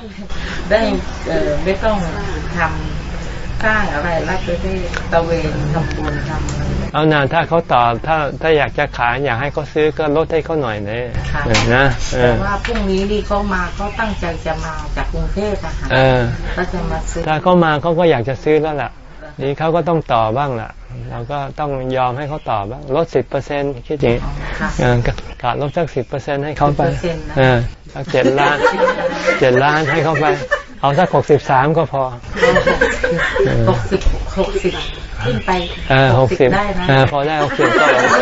Speaker 2: ได้เออไม่ต้องทำ สร้างอะไรรักไปได้ตะเวนทำบุญทำอะไร
Speaker 3: เอานานถ้าเขาต่อถ้าถ้าอยากจะขายอยากให้เขาซื้อก็ลดให้เขาหน่อยเลยนะ
Speaker 2: แต่ว่าพรุ่งนี้นี่เขามาเขาตั้งใจจะมาจากกรุงเทพอะค่ะก็จะมาซื้อ
Speaker 3: ถ้าเขามาเขาก็อยากจะซื้อแล้วล่ะนี่เขาก็ต้องต่อบ้างล่ะ เราก็ต้องยอมให้เขาต่อบ้างลดสิบเปอร์เซ็นต์คิดอย่างนี้กาดลดสักสิบเปอร์เซ็นต์ให้เขาไปเออสักเจ็ดล้านเจ็ดล้านให้เขาไป เอาสักหกสิบสามก็พอ
Speaker 2: หกสิบหกสิบขึ้นไป
Speaker 3: หกสิบได้นะพอได้หกสิบก็โอเค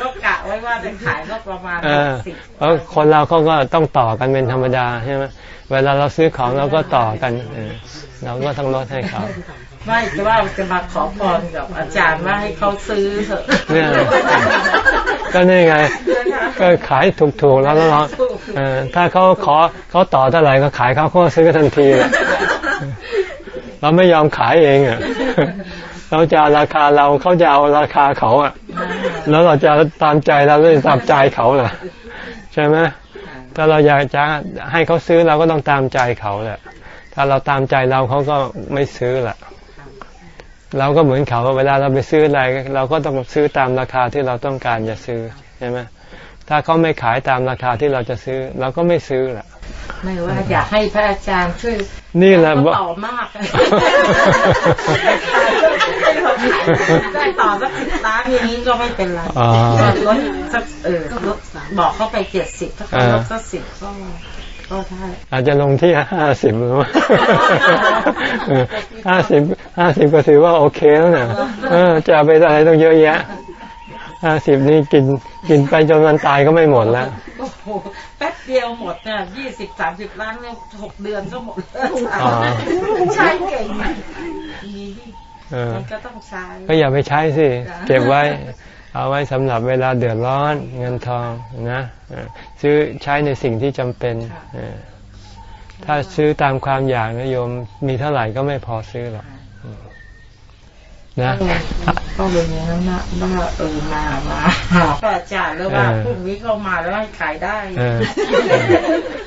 Speaker 2: ก็กะไว้ว่าจะขายก็ประมาณสิบ
Speaker 3: เพราะคนเราเขาก็ต้องต่อกันเป็นธรรมดาใช่ไหมเวลาเราซื้อของเราก็ต่อกันเราก็ต้องลดให้เขา
Speaker 2: ไม่จะว่าจะมาขอพรกับอาจารย์ว่าให้เขาซื้อเถอะเนี่ย
Speaker 3: ก็นี่ไง ก็ขายถูกๆแล้วเราถ้าเขาขอเขาต่อเท่าไหร่ก็ขายเขาเขาซื้อทันทีเราไม่ยอมขายเองอะเราจะราคาเราเขาจะเอาราคาเขาอะ แล้วเราจะตามใจเราหรือตามใจเขาล่ะ ใช่ไหมถ้าเราอยากจะให้เขาซื้อเราก็ต้องตามใจเขาแหละ ถ้าเราตามใจเราเขาก็ไม่ซื้อแหละ เราก็เหมือนเขาเวลาเราไปซื้ออะไร เราก็ต้องซื้อตามราคาที่เราต้องการจะซื้อใช่ไหมถ้าเขาไม่ขายตามราคาที่เราจะซื้อ เราก็ไม่ซื้อแหละ
Speaker 2: ไม่ว่าอยากให้พระอาจารย์ช่วย
Speaker 3: นี่แหละ
Speaker 2: ต่อมากได้ต่อสักสิบล้านอย่างนี้ก็ไม่เป็นไรลดสักเออลดบอกเขาไปเจ็ดสิบถ้าเขาลดสักสิบก็ก็ได้
Speaker 3: อาจจะลงที่ห้าสิบหรือว่าห้าสิบห้าสิบก็ถือว่าโอเคแล้วนะจะไปอะไรต้องเยอะแยะห้าสิบนี่กินกินไปจนวันตายก็ไม่หมดแล้ว
Speaker 2: โอ้โหแป๊บเดียวหมดเนี่ยยี่สิบสามสิบล้านเนี่ยหกเดือนก็หมดใช้เก่งมันก็ต้องใช้
Speaker 3: ก็อย่าไปใช้สิ เก็บไว้ เอาไว้สำหรับเวลาเดือดร้อนเงินทองนะซื้อใช้ในสิ่งที่จำเป็น ถ้าซื้อตามความอยากนะโยมมีเท่าไหร่ก็ไม่พอซื้อหรอก
Speaker 2: นะก็เลยนี้นะว่าเออมามาก็อาจารย์แล้วว่าพรุ่งนี้เข้ามาแล้วให้ขายได้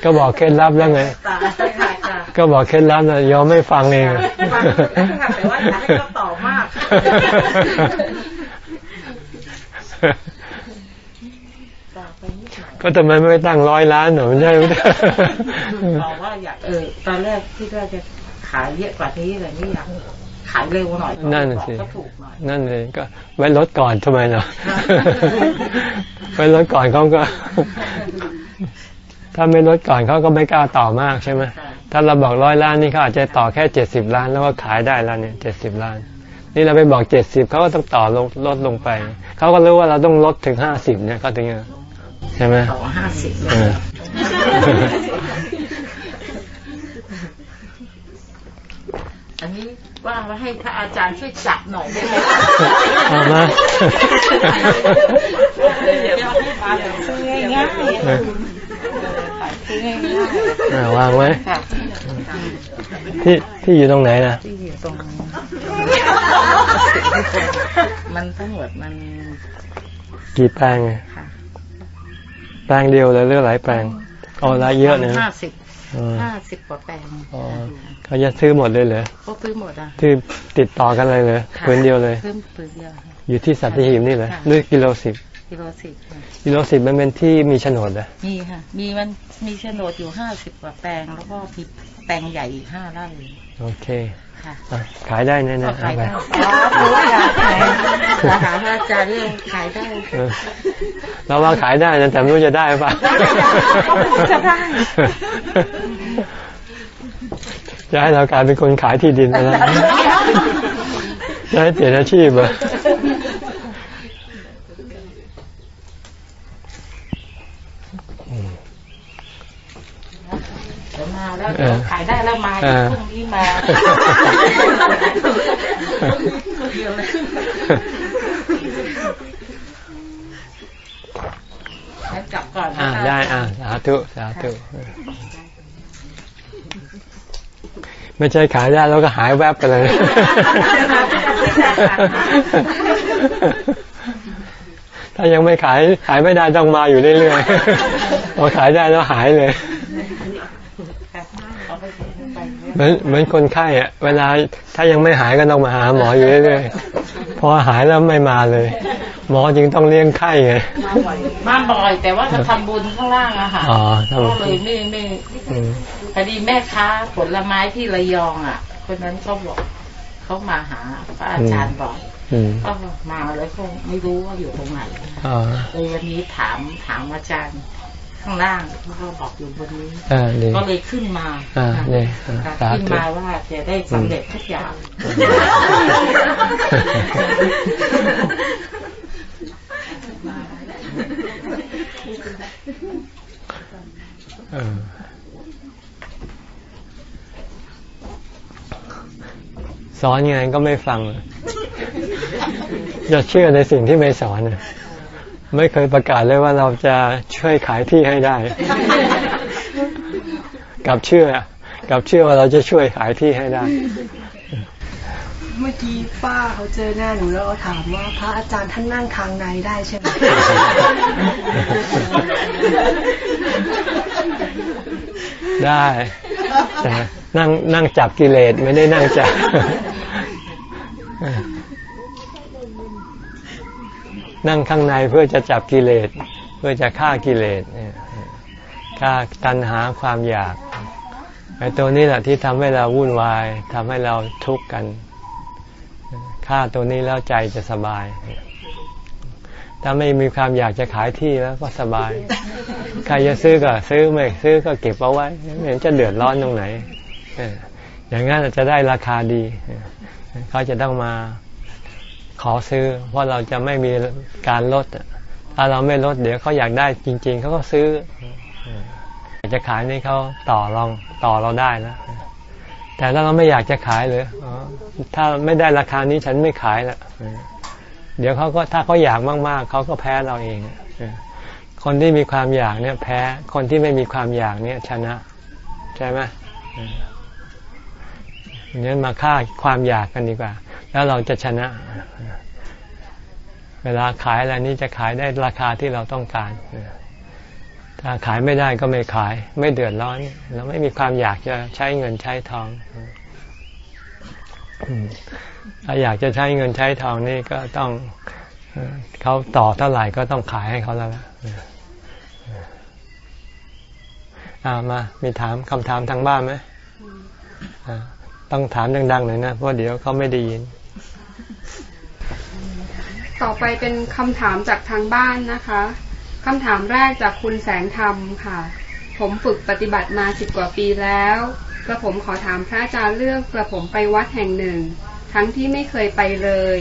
Speaker 3: ก็บอกเคล็ดลับแล้วไงก็บอกเคล็ดลับนะยอมไม่ฟังเอง
Speaker 2: แต่ว่าอยากให้เขาตอบมาก
Speaker 3: ก็ทำไมไม่ตั้งร้อยล้านหนูไม่ใช่ไหม
Speaker 2: บอกว่าอยากเออตอนแรกที่ว่าจะขายเยอะกว่านี้เลยไม่อยากขายเร็วหน่อย
Speaker 3: นั่นสินั่นเลยก็ไว้ลดก่อนทำไมเนาะไว้ลดก่อนเขาก็ ถ้าไม่ลดก่อนเขาก็ไม่กล้าต่อมากใช่ไหมถ้าเราบอกร้อยล้านนี่เขาอาจจะต่อแค่เจ็ดสิบล้านแล้วก็ขายได้แล้วเนี่ยเจ็ดสิบล้าน นี่เราไปบอกเจ็ดสิบเขาก็ต้องต่อลงลดลงไป เขาก็รู้ว่าเราต้องลดถึงห้าสิบเนี่ยเขาถึงใช่ไหม
Speaker 2: ต่อห้าสิบอันนี้ว่างแล้วให้พระอาจารย์ช่วยจับหน่อยได้ไหมเอามาเดี๋ยวมาเดี๋ยว ซื้อง่ายซื้อ
Speaker 3: ง่ายวางไว้ที่ที่อยู่ตรงไหนนะ
Speaker 2: ที่อยู่ตรง มันทั้งหมดมัน
Speaker 3: กี่แปลงแปลงเดียวเลยเรื่องหลายแปลงอ๋อหลายเยอะเนี่ย
Speaker 2: ห้าสิบห้าสิบกว่าแปลง
Speaker 3: เขาจะซื้อหมดเลยเหรอ
Speaker 2: เขาซื้อหมดอะ
Speaker 3: ที่ติดต่อกันเลยเลยพื้นเดียวเลย
Speaker 2: พื้นพื้นเดียว
Speaker 3: อยู่ที่สัตหีบนี่เลยหรือกิโลสิบ
Speaker 2: กิโลสิบ
Speaker 3: กิโลสิบมันเป็นที่มีโฉนดอะ
Speaker 2: มีค่ะ มีมันมีโฉนดอยู่ห้าสิบกว่าแปลง แล้วก็มีแปลงใหญ่อีกห้าไร่
Speaker 3: โอเคขายได้แน่ๆ
Speaker 2: ขายได้ขายได้จารย์เรื่องขายได้
Speaker 3: เราว่าขายได้นะแต่ไม่รู้จะได้ป่ะจะได้จะให้เรากลายเป็นคนขายที่ดินไปแล้วจะให้เปลี่ยนอาชีพเหรอ
Speaker 2: มาแล้วขายได้แล้วมาพรุ่งนี้มากลับก่อน
Speaker 3: อ่าได้อ่าสาธุสาธุไม่ใช่ขายได้แล้วก็หายแวบไปเลยถ้ายังไม่ขายขายไม่ได้ต้องมาอยู่เรื่อยๆพอขายได้แล้วหายเลย เหมือนเหมือนคนไข้อะเวลาถ้ายังไม่หายก็ต้องมาหาหมออยู่เรื่อยๆพอหายแล้วไม่มาเลย หมอจึงต้องเลี้ยงไข้ไง
Speaker 2: มาบ่อยมาบ่อยแต่ว่าจะทำบุญข้างล่างอะค่ะ
Speaker 3: อ๋อทำบุญ
Speaker 2: ก็เลยไม่ไม่
Speaker 3: อืม
Speaker 2: พอดีแม่ค้าผลไม้ที่ระยองอะ คนนั้นเขาบอกเขามาหาพระอาจารย์บ่อย
Speaker 3: อืม
Speaker 2: ก็มาแล้วก็ไม่รู้ว่าอยู่ตรงไหน
Speaker 3: อ๋อ
Speaker 2: เลยวันนี้ถามถามอาจารย์ ข้างล่างเขาก็บอกอยู่บนนี้
Speaker 3: อ่าดี
Speaker 2: ก็เลยขึ้นมา
Speaker 3: อ่าเนี่ย
Speaker 2: ค่ะ
Speaker 3: สาธุ
Speaker 2: ขึ้นมาว่าจะได้สำเร็จทุกอย่าง
Speaker 3: เออสอนยังไงก็ไม่ฟังอย่าเชื่อในสิ่งที่ไม่สอนน่ะ ไม่เคยประกาศเลยว่าเราจะช่วยขายที่ให้ได้ กับเชื่อ กับเชื่อว่าเราจะช่วยขายที่ให้ได้
Speaker 5: เมื่อกี้ป้าเขาเจอหน้าหนูแล้วเขาถามว่าพระอาจารย์ท่านนั่งทางในได้ใช่ไหม
Speaker 3: ได้แต่นั่งนั่งจับกิเลสไม่ได้นั่งจับ นั่งข้างในเพื่อจะจับกิเลส เพื่อจะฆ่ากิเลสฆ่าตัณหาความอยากไอ้ตัวนี้แหละที่ทำให้เราวุ่นวายทำให้เราทุกข์กันฆ่าตัวนี้แล้วใจจะสบาย ถ้าไม่มีความอยากจะขายที่แล้วก็สบาย ใครจะซื้อก็ซื้อไม่ซื้อก็เก็บเอาไว้ไม่เห็นจะเดือดร้อนตรงไหนอย่างนั้นจะได้ราคาดีเออเขาจะต้องมา ขอซื้อ เพราะเราจะไม่มีการลด ถ้าเราไม่ลดเดี๋ยวเขาอยากได้จริง ๆเขาก็ซื้ออยากจะขายนี่เขาต่อรองต่อเราได้นะแต่ถ้าเราไม่อยากจะขายเลยถ้าไม่ได้ราคานี้ฉันไม่ขายละเออเดี๋ยวเขาก็ถ้าเขาอยากมากๆเขาก็แพ้เราเองคนที่มีความอยากเนี่ย แพ้ คนที่ไม่มีความอยากเนี่ย ชนะใช่ไหมเออเนี่ยมาฆ่าความอยากกันดีกว่า แล้วเราจะชนะ เวลาขายอะไรนี่จะขายได้ราคาที่เราต้องการ ถ้าขายไม่ได้ก็ไม่ขาย ไม่เดือดร้อน เราไม่มีความอยากจะใช้เงินใช้ทองถ้าอยากจะใช้เงินใช้ทองนี่ก็ต้องเขาต่อเท่าไหร่ก็ต้องขายให้เขาแล้วอามา มีถามคำถามทางบ้านไหมต้องถามดังๆหน่อยนะ เพราะเดี๋ยวเขาไม่ได้ยิน
Speaker 6: ต่อไปเป็นคำถามจากทางบ้านนะคะคำถามแรกจากคุณแสงธรรมค่ะ ผมฝึกปฏิบัติมาสิบกว่าปีแล้วกระผมขอถามพระอาจารย์เรื่องกระผมไปวัดแห่งหนึ่ง ทั้งที่ไม่เคยไปเลย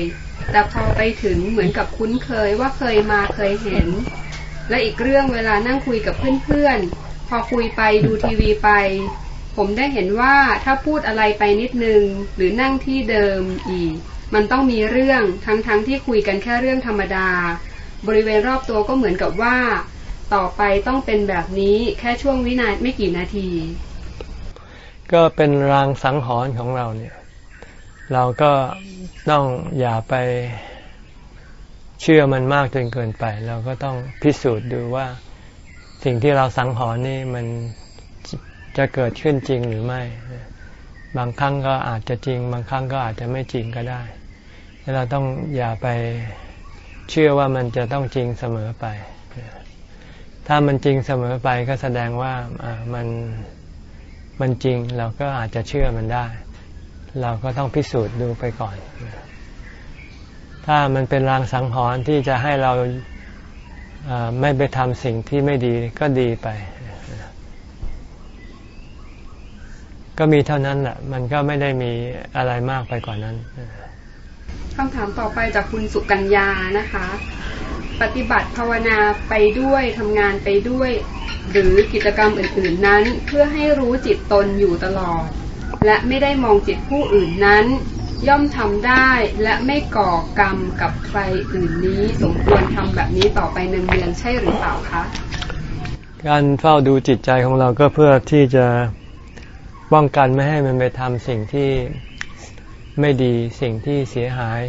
Speaker 6: แต่พอไปถึงเหมือนกับคุ้นเคยว่าเคยมาเคยเห็น และอีกเรื่องเวลานั่งคุยกับเพื่อนๆ พอคุยไปดูทีวีไป ผมได้เห็นว่าถ้าพูดอะไรไปนิดนึง หรือนั่งที่เดิมอีก มันต้องมีเรื่องทั้งๆทที่คุยกันแค่เรื่องธรรมดา บริเวณรอบตัวก็เหมือนกับว่า ต่อไปต้องเป็นแบบนี้แค่ช่วงวินาทีไม่กี่นาที
Speaker 3: ก็เป็นรางสังหรณ์ของเราเนี่ย เราก็ต้องอย่าไปเชื่อมันมากจนเกินไป เราก็ต้องพิสูจน์ดูว่าสิ่งที่เราสังหรณ์นี่มันจะเกิดขึ้นจริงหรือไม่ บางครั้งก็อาจจะจริง บางครั้งก็อาจจะไม่จริงก็ได้ เราต้องอย่าไปเชื่อว่ามันจะต้องจริงเสมอไป ถ้ามันจริงเสมอไปก็แสดงว่ามันมันจริงเราก็อาจจะเชื่อมันได้ เราก็ต้องพิสูจน์ดูไปก่อน ถ้ามันเป็นรางสังหรณ์ที่จะให้เราไม่ไปทำสิ่งที่ไม่ดีก็ดีไป ก็มีเท่านั้นแหละมันก็ไม่ได้มีอะไรมากไปกว่านั้น
Speaker 6: คำถามต่อไปจากคุณสุกัญญานะคะ ปฏิบัติภาวนาไปด้วยทำงานไปด้วย หรือกิจกรรมอื่นๆนั้น เพื่อให้รู้จิตตนอยู่ตลอด และไม่ได้มองจิตผู้อื่นนั้น ย่อมทำได้และไม่ก่อกรรมกับใครอื่นนี้ สมควรทำแบบนี้ต่อไปเนืองๆใช่หรือเปล่าคะ
Speaker 3: การเฝ้าดูจิตใจของเราก็เพื่อที่จะป้องกันไม่ให้มันไปทำสิ่งที่ ไม่ดีสิ่งที่เสียหาย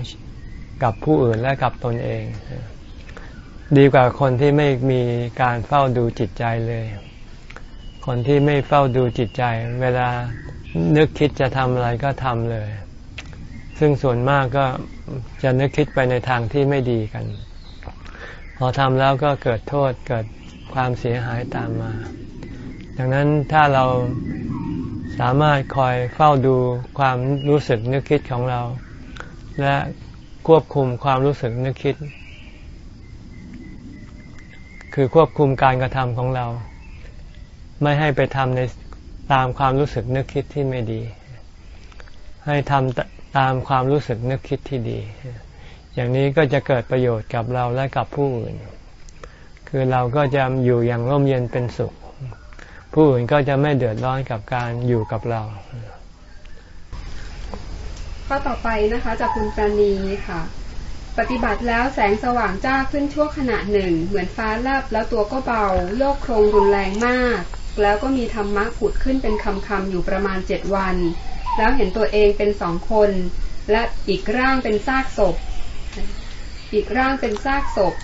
Speaker 3: กับผู้อื่นและกับตนเอง ดีกว่าคนที่ไม่มีการเฝ้าดูจิตใจเลย คนที่ไม่เฝ้าดูจิตใจ เวลานึกคิดจะทำอะไรก็ทำเลย ซึ่งส่วนมากก็จะนึกคิดไปในทางที่ไม่ดีกัน พอทำแล้วก็เกิดโทษเกิดความเสียหายตามมา ดังนั้นถ้าเรา สามารถคอยเฝ้าดูความรู้สึกนึกคิดของเรา และควบคุมความรู้สึกนึกคิด คือควบคุมการกระทำของเรา ไม่ให้ไปทำในตามความรู้สึกนึกคิดที่ไม่ดี ให้ทำตามความรู้สึกนึกคิดที่ดี อย่างนี้ก็จะเกิดประโยชน์กับเราและกับผู้อื่น คือเราก็จะอยู่อย่างร่มเย็นเป็นสุข ผู้อื่นก็จะไม่เดือดร้อนกับการอยู่กับเรา
Speaker 6: ข้อต่อไปนะคะจากคุณปราณีค่ะ ปฏิบัติแล้วแสงสว่างจ้าขึ้นชั่วขณะหนึ่ง เหมือนฟ้าลับแล้วตัวก็เบา โลกโครงรุนแรงมาก แล้วก็มีธรรมะผุดขึ้นเป็นคำคำอยู่ประมาณเจ็ดวัน แล้วเห็นตัวเองเป็นสองคน และอีกร่างเป็นซากศพ อีกร่างเป็นซากศพ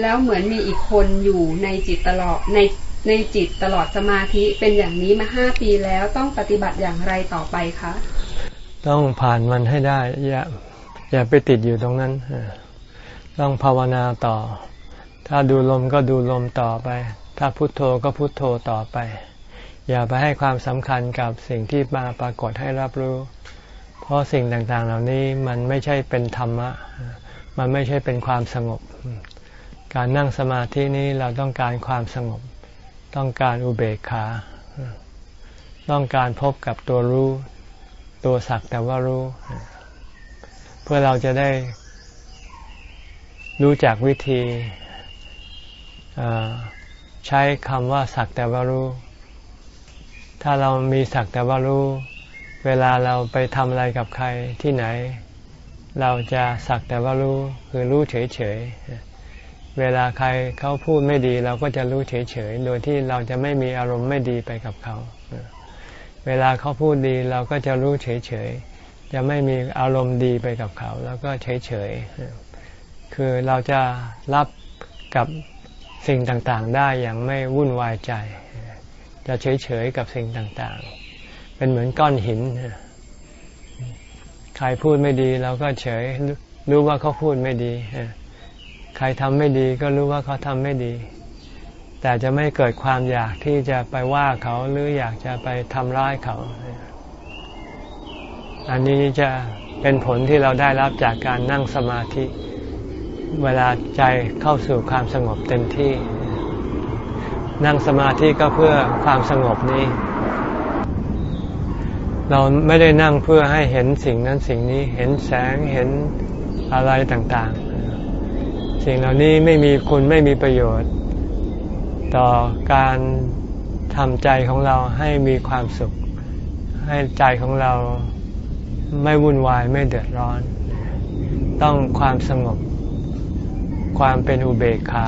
Speaker 6: แล้วเหมือนมีอีกคนอยู่ในจิตตลอดใน ในจิตตลอดสมาธิเป็นอย่างนี้มาห้าปีแล้วต้องปฏิบัติอย่างไรต่อไปคะ
Speaker 3: ต้องผ่านมันให้ได้ อย่าอย่าไปติดอยู่ตรงนั้น ต้องภาวนาต่อ ถ้าดูลมก็ดูลมต่อไป ถ้าพุโทโธก็พุโทโธต่อไป อย่าไปให้ความสำคัญกับสิ่งที่มาปรากฏให้รับรู้ เพราะสิ่งต่างๆ เหล่านี้มันไม่ใช่เป็นธรรมะ มันไม่ใช่เป็นความสงบ การนั่งสมาธินี้เราต้องการความสงบ ต้องการอุเบกขา ต้องการพบกับตัวรู้ ตัวสักแต่ว่ารู้ เพื่อเราจะได้รู้จักวิธีใช้คำว่าสักแต่ว่ารู้ ถ้าเรามีสักแต่ว่ารู้ เวลาเราไปทำอะไรกับใครที่ไหน เราจะสักแต่ว่ารู้ คือรู้เฉยๆ เวลาใครเขาพูดไม่ดี เราก็จะรู้เฉยๆ โดยที่เราจะไม่มีอารมณ์ไม่ดีไปกับเขา เวลาเขาพูดดีเราก็จะรู้เฉยๆ จะไม่มีอารมณ์ดีไปกับเขา แล้วก็เฉยๆ คือเราจะรับกับสิ่งต่างๆ ได้อย่างไม่วุ่นวายใจ จะเฉยๆ กับสิ่งต่างๆ เป็นเหมือนก้อนหิน ใครพูดไม่ดีเราก็เฉย รู้ว่าเขาพูดไม่ดี ใครทำไม่ดีก็รู้ว่าเขาทำไม่ดี แต่จะไม่เกิดความอยากที่จะไปว่าเขาหรืออยากจะไปทำร้ายเขา อันนี้จะเป็นผลที่เราได้รับจากการนั่งสมาธิ เวลาใจเข้าสู่ความสงบเต็มที่ นั่งสมาธิก็เพื่อความสงบนี้เราไม่ได้นั่งเพื่อให้เห็นสิ่งนั้นสิ่งนี้เห็นแสงเห็นอะไรต่างๆ สิ่งเหล่านี้ไม่มีคุณไม่มีประโยชน์ ต่อการทำใจของเราให้มีความสุข ให้ใจของเราไม่วุ่นวายไม่เดือดร้อน ต้องความสงบ ความเป็นอุเบกขา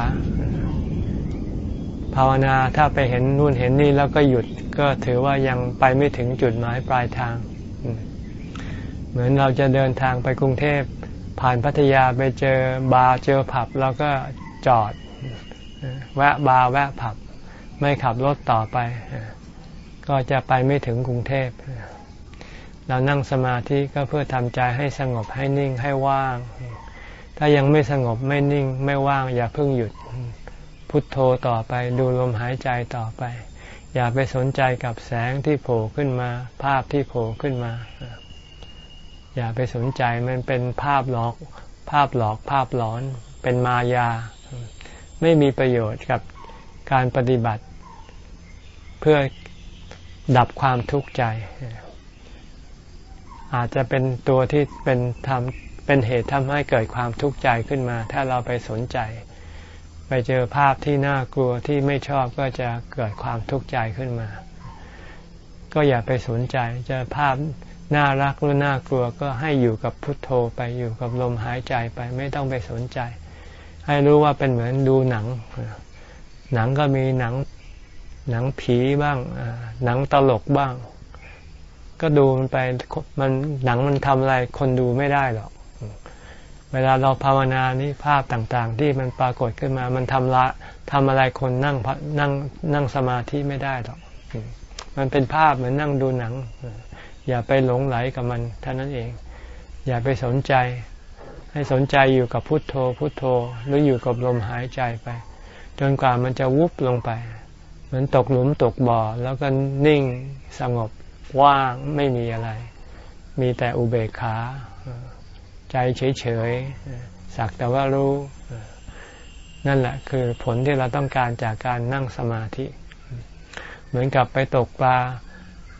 Speaker 3: ภาวนาถ้าไปเห็นนู่นเห็นนี่แล้วก็หยุดก็ถือว่ายังไปไม่ถึงจุดหมายปลายทาง เหมือนเราจะเดินทางไปกรุงเทพ ผ่านพัทยาไปเจอบาร์เจอผับแล้วก็จอด แวะบาร์แวะผับ ไม่ขับรถต่อไป ก็จะไปไม่ถึงกรุงเทพ เรานั่งสมาธิก็เพื่อทำใจให้สงบให้นิ่งให้ว่าง ถ้ายังไม่สงบไม่นิ่งไม่ว่าง อย่าเพิ่งหยุด พุทโธต่อไปดูลมหายใจต่อไป อย่าไปสนใจกับแสงที่โผล่ขึ้นมา ภาพที่โผล่ขึ้นมา อย่าไปสนใจมันเป็นภาพหลอก ภาพหลอกภาพหลอนเป็นมายา ไม่มีประโยชน์กับการปฏิบัติ เพื่อดับความทุกข์ใจ อาจจะเป็นตัวที่เป็นทำเป็นเหตุทำให้เกิดความทุกข์ใจขึ้นมา ถ้าเราไปสนใจ ไปเจอภาพที่น่ากลัวที่ไม่ชอบก็จะเกิดความทุกข์ใจขึ้นมา ก็อย่าไปสนใจเจอภาพ น่ารักหรือน่ากลัวก็ให้อยู่กับพุทโธไปอยู่กับลมหายใจไปไม่ต้องไปสนใจ ให้รู้ว่าเป็นเหมือนดูหนัง หนังก็มีหนังหนังผีบ้างหนังตลกบ้าง ก็ดูมันไปมันหนังมันทำอะไรคนดูไม่ได้หรอก เวลาเราภาวนานี้ภาพต่างๆ ที่มันปรากฏขึ้นมา มันทำละทำอะไรคนนั่งนั่งนั่งสมาธิไม่ได้หรอก มันเป็นภาพเหมือนนั่งดูหนัง อย่าไปหลงไหลกับมันเท่านั้นเอง อย่าไปสนใจ ให้สนใจอยู่กับพุทโธ พุทโธหรืออยู่กับลมหายใจไป จนกว่ามันจะวุบลงไป เหมือนตกหลุมตกบ่อ แล้วก็นิ่งสงบว่างไม่มีอะไร มีแต่อุเบกขา ใจเฉยๆสักแต่ว่ารู้นั่นแหละคือผลที่เราต้องการจากการนั่งสมาธิ เหมือนกับไปตกปลา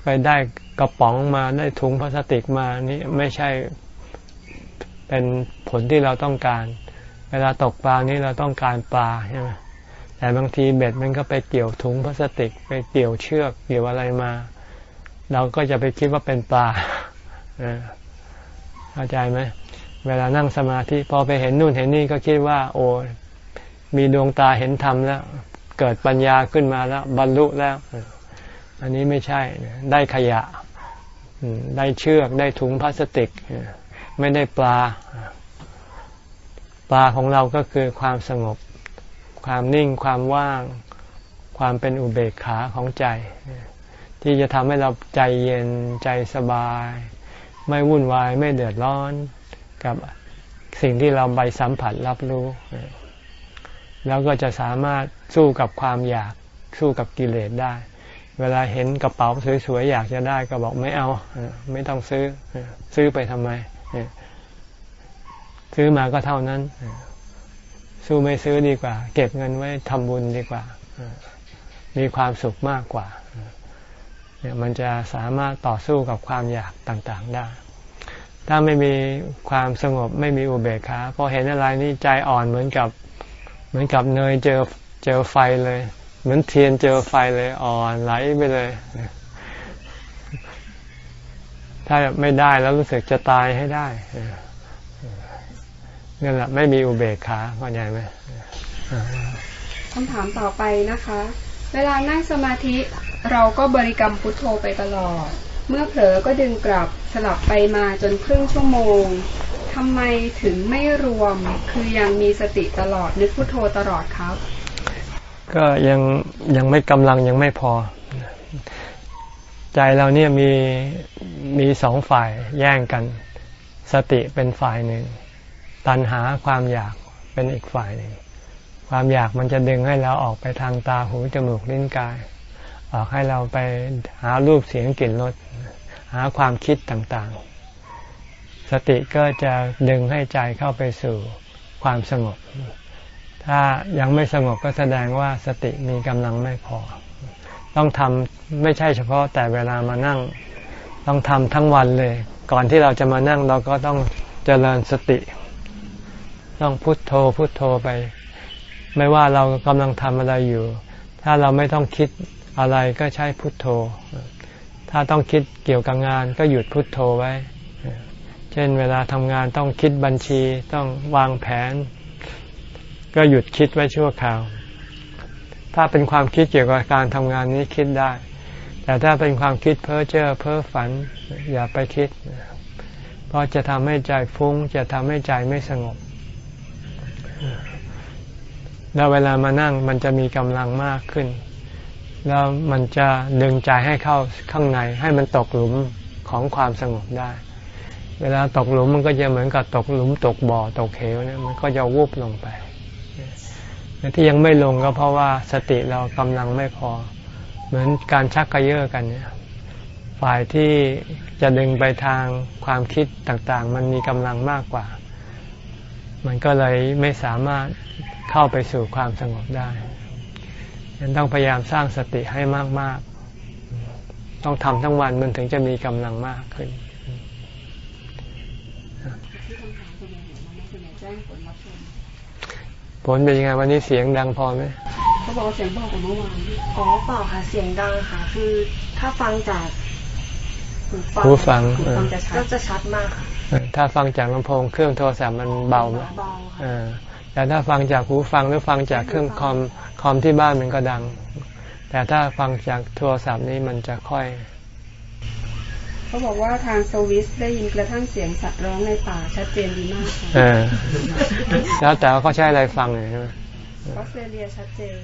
Speaker 3: ไปได้กระป๋องมาได้ถุงพลาสติกมานี่ไม่ใช่เป็นผลที่เราต้องการ เวลาตกปลานี่เราต้องการปลาใช่ไหมแต่บางทีเบ็ดมันก็ไปเกี่ยวถุงพลาสติก ไปเกี่ยวเชือกเกี่ยวอะไรมา เราก็จะไปคิดว่าเป็นปลาเข้าใจไหมเวลานั่งสมาธิพอไปเห็นนู่นเห็นนี่ก็คิดว่า โอ้มีดวงตาเห็นธรรมแล้ว เกิดปัญญาขึ้นมาแล้ว บรรลุแล้ว อันนี้ไม่ใช่ได้ขยะได้เชือกได้ถุงพลาสติก ไม่ได้ปลา ปลาของเราก็คือความสงบ ความนิ่งความว่าง ความเป็นอุเบกขาของใจ ที่จะทำให้เราใจเย็นใจสบาย ไม่วุ่นวายไม่เดือดร้อนกับสิ่งที่เราใบสัมผัสรับรู้ แล้วก็จะสามารถสู้กับความอยากสู้กับกิเลสได้ เวลาเห็นกระเป๋าสวยๆอยากจะได้ก็บอกไม่เอาไม่ต้องซื้อซื้อไปทำไมซื้อมาก็เท่านั้นสู้ไม่ซื้อดีกว่า เก็บเงินไว้ทำบุญดีกว่ามีความสุขมากกว่าเนี่ยมันจะสามารถต่อสู้กับความอยากต่างๆได้ ถ้าไม่มีความสงบไม่มีอุเบกขาพอเห็นอะไรนี่ใจอ่อนเหมือนกับ เหมือนกับเนยเจอเจอไฟเลย เหมือนเทียนเจอไฟเลยอ่อนไหลไปเลย ถ้าไม่ได้แล้วรู้สึกจะตายให้ได้นี่แหละไม่มีอุเบกขาเข้าใจไหม
Speaker 6: คำถามต่อไปนะคะ เวลานั่งสมาธิเราก็บริกรรมพุทโธไปตลอด เมื่อเผลอก็ดึงกลับสลับไปมาจนครึ่งชั่วโมงทำไมถึงไม่รวมคือยังมีสติตลอดนึกพุทโธตลอดครับ
Speaker 3: ก็ยังยังไม่กำลังยังไม่พอ ใจเราเนี่ยมีมีสองฝ่ายแย่งกัน สติเป็นฝ่ายหนึ่ง ตัณหาความอยากเป็นอีกฝ่ายหนึ่ง ความอยากมันจะดึงให้เราออกไปทางตาหูจมูกลิ้นกาย ออกให้เราไปหารูปเสียงกลิ่นรสหาความคิดต่างๆ สติก็จะดึงให้ใจเข้าไปสู่ความสงบ ถ้ายังไม่สงบก็แสดงว่าสติมีกำลังไม่พอ ต้องทำไม่ใช่เฉพาะแต่เวลามานั่ง ต้องทำทั้งวันเลย ก่อนที่เราจะมานั่งเราก็ต้องเจริญสติ ต้องพุทโธพุทโธไป ไม่ว่าเรากำลังทำอะไรอยู่ ถ้าเราไม่ต้องคิดอะไรก็ใช้พุทโธ ถ้าต้องคิดเกี่ยวกับงานก็หยุดพุทโธไว้ เช่นเวลาทำงานต้องคิดบัญชี ต้องวางแผน ก็หยุดคิดไว้ชั่วคราว ถ้าเป็นความคิดเกี่ยวกับการทำงานนี้คิดได้ แต่ถ้าเป็นความคิดเพ้อเจ้อเพ้อฝัน อย่าไปคิด เพราะจะทำให้ใจฟุ้ง จะทำให้ใจไม่สงบ แล้วเวลามานั่งมันจะมีกำลังมากขึ้น แล้วมันจะดึงใจให้เข้าข้างใน ให้มันตกหลุมของความสงบได้เวลาตกหลุมมันก็จะเหมือนกับตกหลุมตกบ่อตกเหวเนี่ยมันก็จะวูบลงไป ที่ยังไม่ลงก็เพราะว่าสติเรากำลังไม่พอ เหมือนการชักกระเยาะกันเนี่ยฝ่ายที่จะดึงไปทางความคิดต่างๆ มันมีกำลังมากกว่า มันก็เลยไม่สามารถเข้าไปสู่ความสงบได้ยังต้องพยายามสร้างสติให้มากๆ ต้องทำทั้งวันมันถึงจะมีกำลังมากขึ้น ผลเป็นยังไงวันนี้เสียงดังพอไหม
Speaker 5: เขาบอกเสียงเบากว่าเมื่อวานอ๋อเปล่าค่ะเสียงดังค่ะ คือถ้าฟังจาก
Speaker 3: หูฟัง
Speaker 5: ก็จะชัดมากค่ะ
Speaker 3: ถ้าฟังจากลำโพงเครื่องโทรศัพท์มันเบาไหมแต่ถ้าฟังจากหูฟังหรือฟังจากเครื่องคอมคอมที่บ้านมันก็ดัง แต่ถ้าฟังจากโทรศัพท์นี้มันจะค่อย
Speaker 6: เขาบอกว่าทางสวิสได้ยินกระทั่งเสียงสัตว์ร้องในป่าชัดเจนดีมาก
Speaker 3: ค่ะแล้วแต่เขาใช้อะไรฟังใช่ไหม
Speaker 6: ออสเตรเลียชัดเจน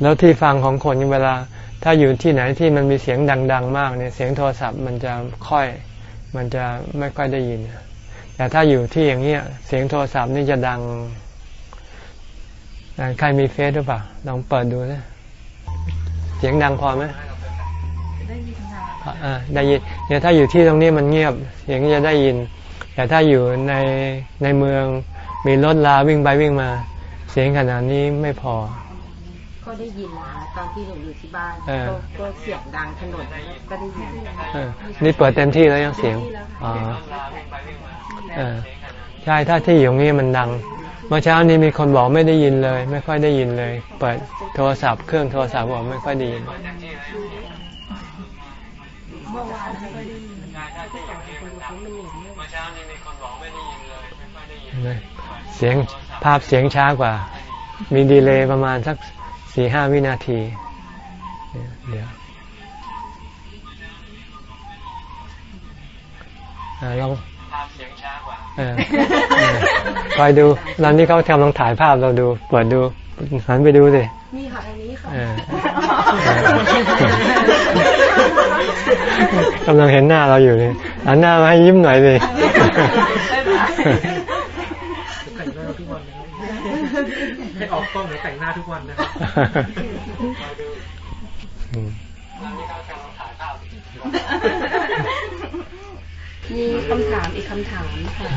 Speaker 3: แล้วที่ฟังของคนเวลา ถ้าอยู่ที่ไหนที่มันมีเสียงดัง ๆ มากเนี่ยเสียงโทรศัพท์มันจะค่อยมันจะไม่ค่อยได้ยิน แต่ถ้าอยู่ที่อย่างเงี้ยเสียงโทรศัพท์นี่จะดัง ใครมีเฟซหรือเปล่าลองเปิดดูนะเสียงดังพอไหมได้ยินค่ะ ได้ยินเนี่ยถ้าอยู่ที่ตรงนี้มันเงียบเสียงจะได้ยิน แต่ถ้าอยู่ในในเมืองมีรถลาวิ่งไปวิ่งมา เสียงขนาดนี้ไม่พอ
Speaker 1: ก็ได้ยินนะตอนที่หนูอยู่ที่บ้าน
Speaker 3: เออ
Speaker 1: ก็ก็เสียงดังถนนก็ได้ยิน
Speaker 3: เออนี่เปิดเต็มที่แล้วยังเสียงอ๋อเออใช่ถ้าที่อยู่ตรงนี้มันดังเมื่อเช้านี้มีคนบอกไม่ได้ยินเลย ไม่ค่อยได้ยินเลย เปิดโทรศัพท์เครื่องโทรศัพท์บอกไม่ค่อยได้ยิน เสียงภาพเสียงช้ากว่า มีดีเลย์ประมาณสักสี่ห้าวินาทีเดี๋ยวอ่าลองภาพเสียงช้ากว่าเออคอยดูตอนนี้เขากำลังถ่ายภาพเราดู เปิดดู หันไปดูสิ
Speaker 5: นี่ค่ะทางนี้ค่ะ
Speaker 3: เออกำลังเห็นหน้าเราอยู่เลยหันหน้ามาให้ยิ้มหน่อยเลย
Speaker 7: แต่งหน้าทุกวันนะให้ออกกล้องหรือแต่งหน้าทุกวันนะครับ
Speaker 6: มีคำถามอีกคำถามค่ะ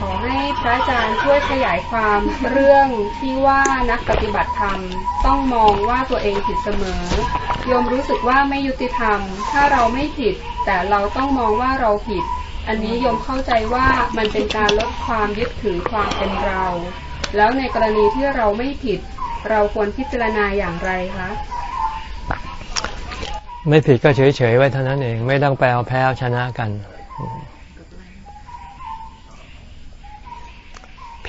Speaker 6: ขอให้พระอาจารย์ช่วยขยายความเรื่องที่ว่านักปฏิบัติธรรม ต้องมองว่าตัวเองผิดเสมอโยมรู้สึกว่าไม่ยุติธรรม ถ้าเราไม่ผิด แต่เราต้องมองว่าเราผิด อันนี้โยมเข้าใจว่ามันเป็นการลดความยึดถือความเป็นเรา แล้วในกรณีที่เราไม่ผิด เราควรพิจารณาอย่างไรคะ
Speaker 3: ไม่ผิดก็เฉยๆไว้เท่านั้นเอง ไม่ต้องไปเอาแพ้เอาชนะกัน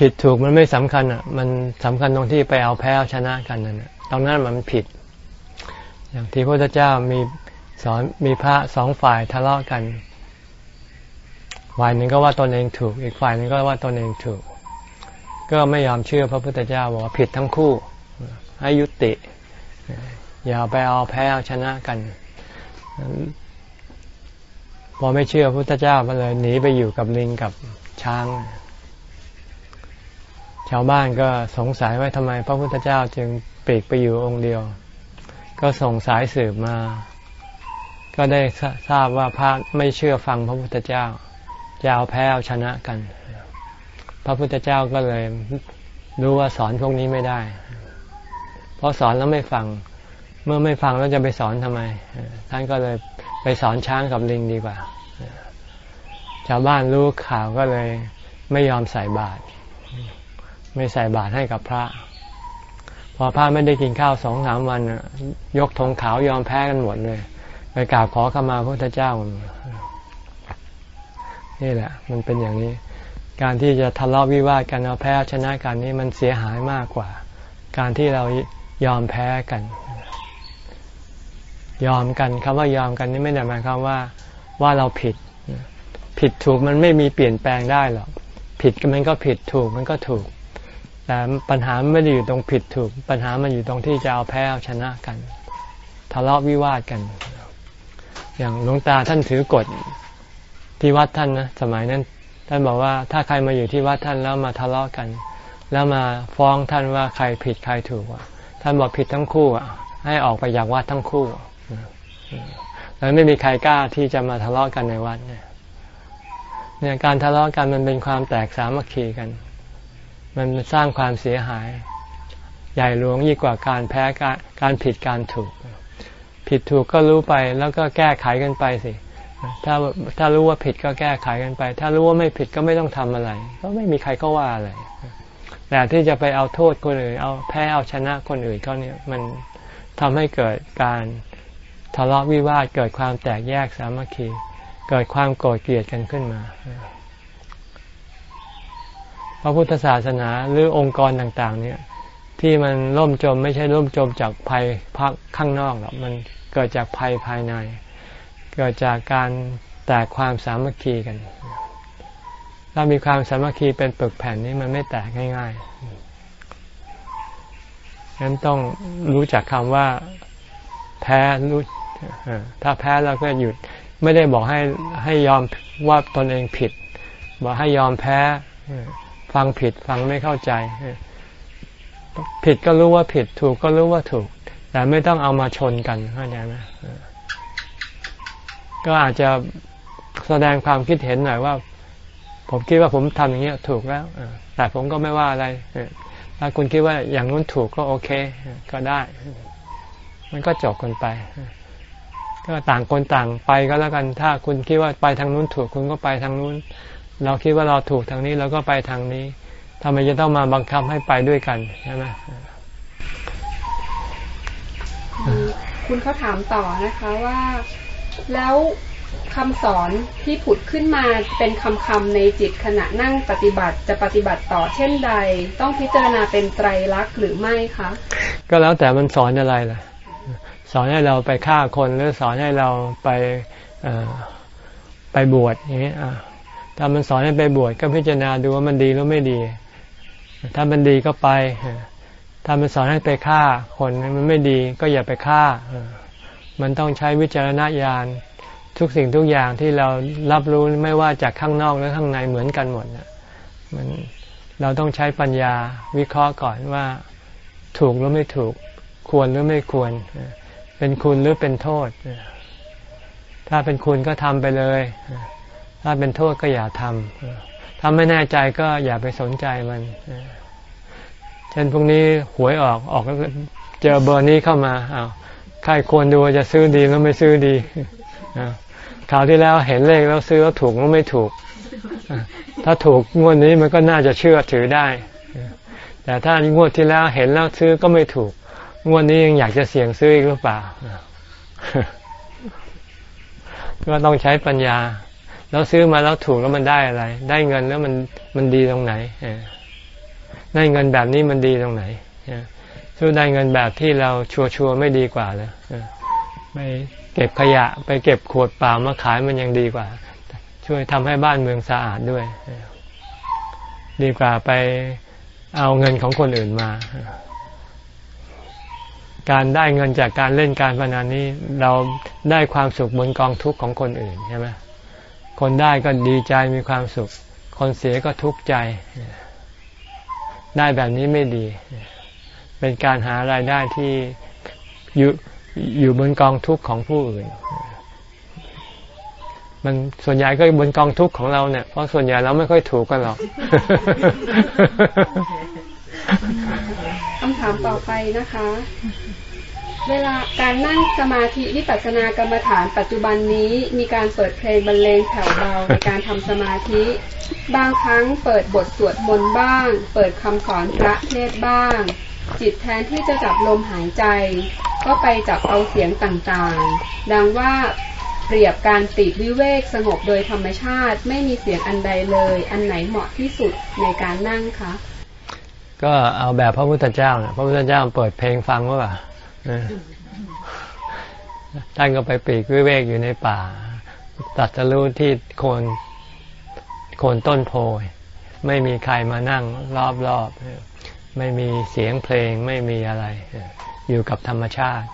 Speaker 3: ผิดถูกมันไม่สำคัญอะ มันสำคัญตรงที่ไปเอาแพ้เอาชนะกันนั่นตรงนั้นมันผิด อย่างที่พระพุทธเจ้ามีสอนมีพระสองฝ่ายทะเลาะกันฝ่ายหนึ่งก็ว่าตนเองถูก อีกฝ่ายหนึ่งก็ว่าตนเองถูก ก็ไม่ยอมเชื่อพระพุทธเจ้าบอกว่าผิดทั้งคู่ ให้ยุติ อย่าไปเอาแพ้เอาชนะกัน พอไม่เชื่อพระพุทธเจ้าก็เลยหนีไปอยู่กับลิงกับช้าง ชาวบ้านก็สงสัยว่าทำไมพระพุทธเจ้าจึงปีกไปอยู่องค์เดียว ก็ส่งสายสืบมา ก็ได้ทราบว่าพระไม่เชื่อฟังพระพุทธเจ้าจะเอาแพ้เอาชนะกัน พระพุทธเจ้าก็เลยรู้ว่าสอนพวกนี้ไม่ได้ เพราะสอนแล้วไม่ฟัง เมื่อไม่ฟังแล้วจะไปสอนทำไม ท่านก็เลยไปสอนช้างกับลิงดีกว่า ชาวบ้านรู้ข่าวก็เลยไม่ยอมใส่บาตร ไม่ใส่บาตรให้กับพระ พอพระไม่ได้กินข้าวสองสามวัน ยกธงขาวยอมแพ้กันหมดเลย ไปกราบขอขมาพระพุทธเจ้า นี่แหละ มันเป็นอย่างนี้ การที่จะทะเลาะวิวาทกันเอาแพ้ชนะกันนี่มันเสียหายมากกว่า การที่เรายอมแพ้กัน ยอมกันคำว่ายอมกันนี่ไม่ได้หมายความว่า ว่าเราผิด ผิดถูกมันไม่มีเปลี่ยนแปลงได้หรอกผิดมันก็ผิดถูกมันก็ถูก แต่ปัญหาไม่ได้อยู่ตรงผิดถูก ปัญหามันอยู่ตรงที่จะเอาแพ้เอาชนะกัน ทะเลาะวิวาทกัน อย่างหลวงตาท่านถือกฎที่วัดท่านนะสมัยนั้น ท่านบอกว่าถ้าใครมาอยู่ที่วัดท่านแล้วมาทะเลาะกัน แล้วมาฟ้องท่านว่าใครผิดใครถูกท่านบอกผิดทั้งคู่อะให้ออกไปจากวัดทั้งคู่แล้วไม่มีใครกล้าที่จะมาทะเลาะกันในวัดเนี่ย เนี่ยการทะเลาะกันมันเป็นความแตกสามัคคีกัน มันสร้างความเสียหาย ใหญ่หลวงยิ่งกว่าการแพ้การการผิดการถูก ผิดถูกก็รู้ไปแล้วก็แก้ไขกันไปสิ ถ้าถ้ารู้ว่าผิดก็แก้ไขกันไป ถ้ารู้ว่าไม่ผิดก็ไม่ต้องทำอะไร ก็ไม่มีใครก็ว่าอะไรแต่ที่จะไปเอาโทษคนอื่น เอาแพ้เอาชนะคนอื่นเขาเนี่ยมันทำให้เกิดการทะเลาะวิวาทเกิดความแตกแยกสามัคคี เกิดความโกรธเกลียดกันขึ้นมา พระพุทธศาสนาหรือองค์กรต่างๆ เนี่ย ที่มันล่มจมไม่ใช่ล่มจมจากภัยพักข้างนอกหรอกมันเกิดจากภัยภายใน เกิดจากการแตกความสามัคคีกัน ถ้ามีความสามัคคีเป็นปึกแผ่นนี้มันไม่แตกง่ายๆฉะนั้นต้องรู้จักคำว่าแพ้รู้ถ้าแพ้เราก็หยุดไม่ได้บอกให้ให้ยอมว่าตนเองผิด บอกให้ยอมแพ้ ฟังผิดฟังไม่เข้าใจ ผิดก็รู้ว่าผิดถูกก็รู้ว่าถูก แต่ไม่ต้องเอามาชนกันเข้าใจไหมก็อาจจะแสดงความคิดเห็นหน่อยว่า ผมคิดว่าผมทำอย่างนี้ถูกแล้วแต่ผมก็ไม่ว่าอะไรถ้าคุณคิดว่าอย่างนู้นถูกก็โอเค ก็ได้ มันก็จบกันไปก็ต่างคนต่างไปก็แล้วกัน ถ้าคุณคิดว่าไปทางนู้นถูกคุณก็ไปทางนู้น เราคิดว่าเราถูกทางนี้เราก็ไปทางนี้ทำไมจะต้องมาบังคับให้ไปด้วยกันใช่ไหม
Speaker 6: คุณเขาถามต่อนะคะว่า แล้วคำสอนที่ผุดขึ้นมาเป็นคำคำในจิตขณะนั่งปฏิบัติจะปฏิบัติต่อเช่นใด ต้องพิจารณาเป็นไตรลักษณ์หรือไม่คะ
Speaker 3: ก็แล้วแต่มันสอนอะไรล่ะ สอนให้เราไปฆ่าคนหรือสอนให้เราไปไปบวชอย่างนี้ ถ้ามันสอนให้ไปบวชก็พิจารณาดูว่ามันดีหรือไม่ดี ถ้ามันดีก็ไป ถ้ามันสอนให้ไปฆ่าคนมันไม่ดีก็อย่าไปฆ่า มันต้องใช้วิจารณญาณทุกสิ่งทุกอย่างที่เรารับรู้ไม่ว่าจากข้างนอกหรือข้างในเหมือนกันหมดนะมันเราต้องใช้ปัญญาวิเคราะห์ก่อนว่าถูกหรือไม่ถูก ควรหรือไม่ควร เป็นคุณหรือเป็นโทษ ถ้าเป็นคุณก็ทำไปเลย ถ้าเป็นโทษก็อย่าทำถ้าไม่แน่ใจก็อย่าไปสนใจมันเช่นพรุ่งนี้หวยออกออกเจอเบอร์นี้เข้ามาอ้าวใครควรดูจะซื้อดีหรือไม่ซื้อดีคราวที่แล้วเห็นเลขแล้วซื้อแล้วถูกหรือไม่ถูก ถ้าถูกงวดนี้มันก็น่าจะเชื่อถือได้ แต่ถ้างวดที่แล้วเห็นแล้วซื้อก็ไม่ถูก งวดนี้ยังอยากจะเสี่ยงซื้ออีกหรือเปล่า ก็ต้องใช้ปัญญา แล้วซื้อมาแล้วถูกแล้วมันได้อะไร ได้เงินแล้วมันมันดีตรงไหนได้เงินแบบนี้มันดีตรงไหนสู้อได้เงินแบบที่เราชัวชัวไม่ดีกว่าเลยไปเก็บขยะ ไปเก็บขวดเปล่ามาขายมันยังดีกว่า ช่วยทำให้บ้านเมืองสะอาดด้วย ดีกว่าไปเอาเงินของคนอื่นมา การได้เงินจากการเล่นการพนันนี้ เราได้ความสุขบนกองทุกข์ของคนอื่นใช่ไหม คนได้ก็ดีใจมีความสุข คนเสียก็ทุกข์ใจ ได้แบบนี้ไม่ดี เป็นการหารายได้ที่อยู่อยู่บนกองทุกข์ของผู้อื่น มันส่วนใหญ่ก็บนกองทุกข์ของเราเนี่ย เพราะส่วนใหญ่เราไม่ค่อยถูกกันหรอก
Speaker 6: คำถามต่อไปนะคะ เวลาการนั่งสมาธิวิปัสสนากรรมฐานปัจจุบันนี้มีการเปิดเพลงบรรเลงแผ่วเบาในการทำสมาธิ บางครั้งเปิดบทสวดมนต์บ้าง เปิดคำสอนพระเทศบ้าง จิตแทนที่จะจับลมหายใจ ก็ไปจับเอาเสียงต่างๆ ดังว่าเปรียบการติดวิเวกสงบโดยธรรมชาติไม่มีเสียงอันใดเลย อันไหนเหมาะที่สุดในการนั่งคะ
Speaker 3: ก็เอาแบบพระพุทธเจ้าเนะพระพุทธเจ้าเปิดเพลงฟังว่า ท่านก็ไปปีกวิเวกอยู่ในป่า ตัดจะรู้ที่โคนโคนต้นโพยไม่มีใครมานั่งรอบๆ ไม่มีเสียงเพลงไม่มีอะไร อยู่กับธรรมชาติ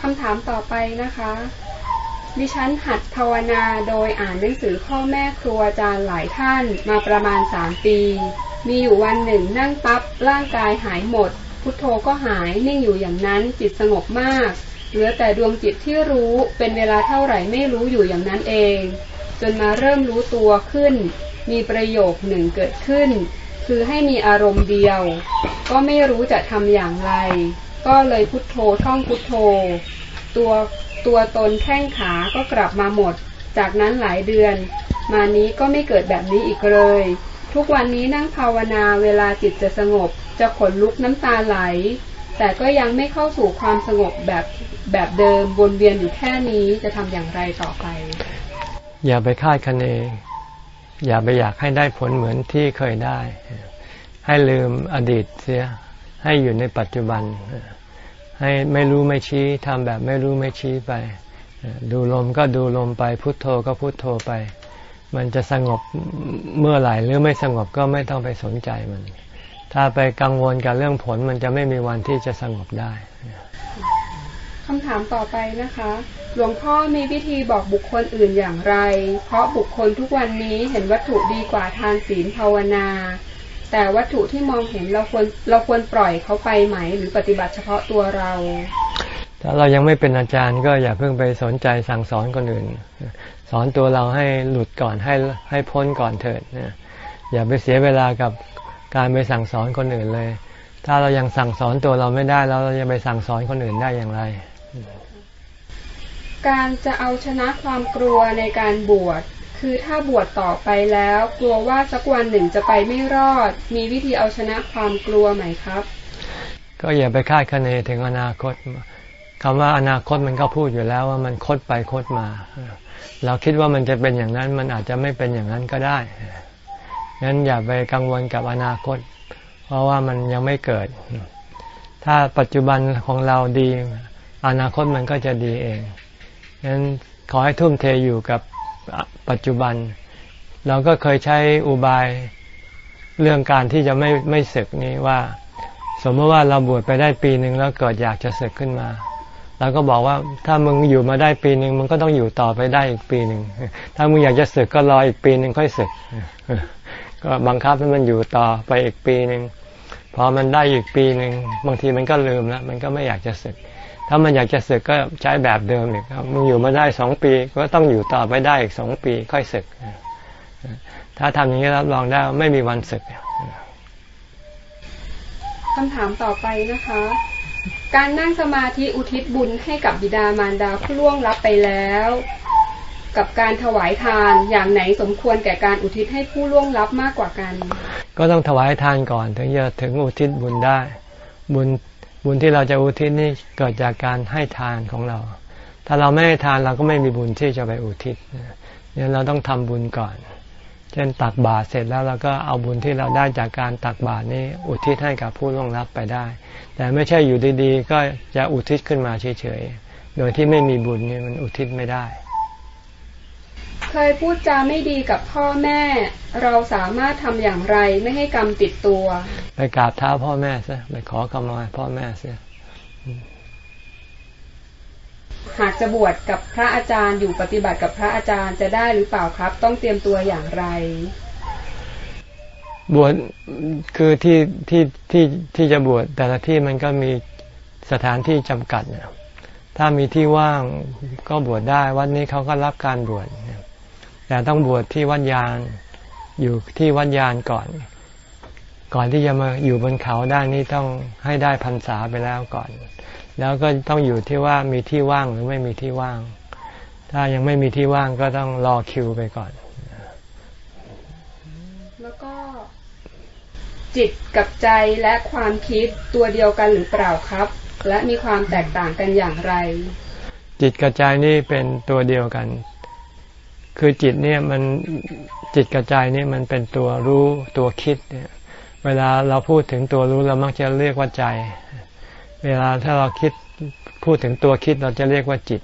Speaker 6: คำถามต่อไปนะคะ ดิฉันหัดภาวนาโดยอ่านหนังสือพ่อแม่ครัวอาจารย์หลายท่านมาประมาณสามปี มีอยู่วันหนึ่งนั่งปั๊บร่างกายหายหมด พุทโธก็หายนิ่งอยู่อย่างนั้นจิตสงบมาก เหลือแต่ดวงจิตที่รู้เป็นเวลาเท่าไหร่ไม่รู้อยู่อย่างนั้นเอง จนมาเริ่มรู้ตัวขึ้น มีประโยคหนึ่งเกิดขึ้น คือให้มีอารมณ์เดียว ก็ไม่รู้จะทำอย่างไร ก็เลยพุทโธท่องพุทโธ ตัวตัวตนแข้งขาก็กลับมาหมด จากนั้นหลายเดือน มานี้ก็ไม่เกิดแบบนี้อีกเลย ทุกวันนี้นั่งภาวนาเวลาจิตจะสงบ จะขนลุกน้ำตาไหล แต่ก็ยังไม่เข้าสู่ความสงบแบบแบบเดิมวนเวียนอยู่แค่นี้จะทำอย่างไรต่อไป
Speaker 3: อย่าไปคาดคะเน อย่าไปอยากให้ได้ผลเหมือนที่เคยได้ ให้ลืมอดีตเสีย ให้อยู่ในปัจจุบัน ให้ไม่รู้ไม่ชี้ทำแบบไม่รู้ไม่ชี้ไป ดูลมก็ดูลมไปพุโทโธก็พุโทโธไป มันจะสงบเมื่อไหร่หรือไม่สงบก็ไม่ต้องไปสนใจมัน ถ้าไปกังวลกับเรื่องผลมันจะไม่มีวันที่จะสงบได้
Speaker 6: คำถามต่อไปนะคะ หลวงพ่อมีวิธีบอกบุคคลอื่นอย่างไร เพราะบุคคลทุกวันนี้เห็นวัตถุดีกว่าทานศีลภาวนา แต่วัตถุที่มองเห็นเราควรเราควรปล่อยเขาไปไหม หรือปฏิบัติเฉพาะตัวเรา
Speaker 3: ถ้าเรายังไม่เป็นอาจารย์ก็อย่าเพิ่งไปสนใจสั่งสอนคนอื่น สอนตัวเราให้หลุดก่อนให้ให้พ้นก่อนเถิดนะอย่าไปเสียเวลากับการไปสั่งสอนคนอื่นเลย ถ้าเรายังสั่งสอนตัวเราไม่ได้แล้วเราจะไปสั่งสอนคนอื่นได้อย่างไร
Speaker 6: การจะเอาชนะความกลัวในการบวชคือถ้าบวชต่อไปแล้ว กลัวว่าสักวันหนึ่งจะไปไม่รอด มีวิธีเอาชนะความกลัวไหมครับ
Speaker 3: ก็อย่าไปคาดคะเนถึงอนาคต คำว่าอนาคตมันก็พูดอยู่แล้วว่ามันคดไปคดมา เราคิดว่ามันจะเป็นอย่างนั้น มันอาจจะไม่เป็นอย่างนั้นก็ได้งั้นอย่าไปกังวลกับอนาคต เพราะว่ามันยังไม่เกิด ถ้าปัจจุบันของเราดี อนาคตมันก็จะดีเองงั้นขอให้ทุ่มเทอยู่กับปัจจุบัน เราก็เคยใช้อุบายเรื่องการที่จะไม่ไม่ศึกนี้ว่า สมมติว่าเราบวชไปได้ปีหนึ่งแล้วเกิดอยากจะศึกขึ้นมา เราก็บอกว่าถ้ามึงอยู่มาได้ปีหนึ่งมึงก็ต้องอยู่ต่อไปได้อีกปีหนึ่งถ้ามึงอยากจะศึกก็รออีกปีหนึ่งค่อยศึก ก็บังคับให้มันอยู่ต่อไปอีกปีหนึ่งพอมันได้อีกปีหนึ่งบางทีมันก็ลืมแล้วมันก็ไม่อยากจะศึก ถ้ามันอยากจะศึกก็ใช้แบบเดิมอีกมึงอยู่มาได้สองปีก็ต้องอยู่ต่อไปได้อีกสองปีค่อยศึก ถ้าทำอย่างนี้รับรองได้ไม่มีวันศึก
Speaker 6: คำถามต่อไปนะคะ การนั่งสมาธิอุทิศบุญให้กับบิดามารดาผู้ล่วงลับไปแล้ว กับการถวายทานอย่างไหนสมควรแก่การอุทิศให้ผู้ล่วงลับมากกว่ากัน
Speaker 3: ก็ต้องถวายทานก่อนถึงจะถึงอุทิศบุญได้ บุญบุญที่เราจะอุทิศนี่เกิดจากการให้ทานของเรา ถ้าเราไม่ให้ทานเราก็ไม่มีบุญที่จะไปอุทิศเนี่ยเราต้องทำบุญก่อน ช่นตักบาตรเสร็จแล้วเราก็เอาบุญที่เราได้จากการตักบาตรนี้อุทิศให้กับผู้ล่วงลับไปได้ แต่ไม่ใช่อยู่ดีๆ ก็จะอุทิศขึ้นมาเฉยๆ โดยที่ไม่มีบุญนี่มันอุทิศไม่ได้
Speaker 6: เคยพูดจาไม่ดีกับพ่อแม่ เราสามารถทำอย่างไรไม่ให้กรรมติดตัว
Speaker 3: ไปกราบเท้าพ่อแม่ซะไปขอกรรมาพ่อแม่เสีย
Speaker 6: หากจะบวชกับพระอาจารย์อยู่ปฏิบัติกับพระอาจารย์จะได้หรือเปล่าครับ ต้องเตรียมตัวอย่างไร
Speaker 3: บวชคือที่ที่ที่ที่จะบวชแต่ละที่มันก็มีสถานที่จำกัดนี่ยถ้ามีที่ว่างก็บวชได้ วัดนี้เขาก็รับการบวชแต่ต้องบวชที่วัดยานอยู่ที่วัดยานก่อน ก่อนที่จะมาอยู่บนเขาได้นี่ต้องให้ได้พรรษาไปแล้วก่อน แล้วก็ต้องอยู่ที่ว่ามีที่ว่างหรือไม่มีที่ว่าง ถ้ายังไม่มีที่ว่างก็ต้องรอคิวไปก่อน
Speaker 6: แล้วก็จิตกับใจและความคิดตัวเดียวกันหรือเปล่าครับ และมีความแตกต่างกันอย่างไร
Speaker 3: จิตกับใจนี่เป็นตัวเดียวกัน คือจิตเนี่ยมันจิตกับใจนี่มันเป็นตัวรู้ตัวคิดเนี่ย เวลาเราพูดถึงตัวรู้เรามักจะเรียกว่าใจ เวลาถ้าเราคิดพูดถึงตัวคิดเราจะเรียกว่าจิต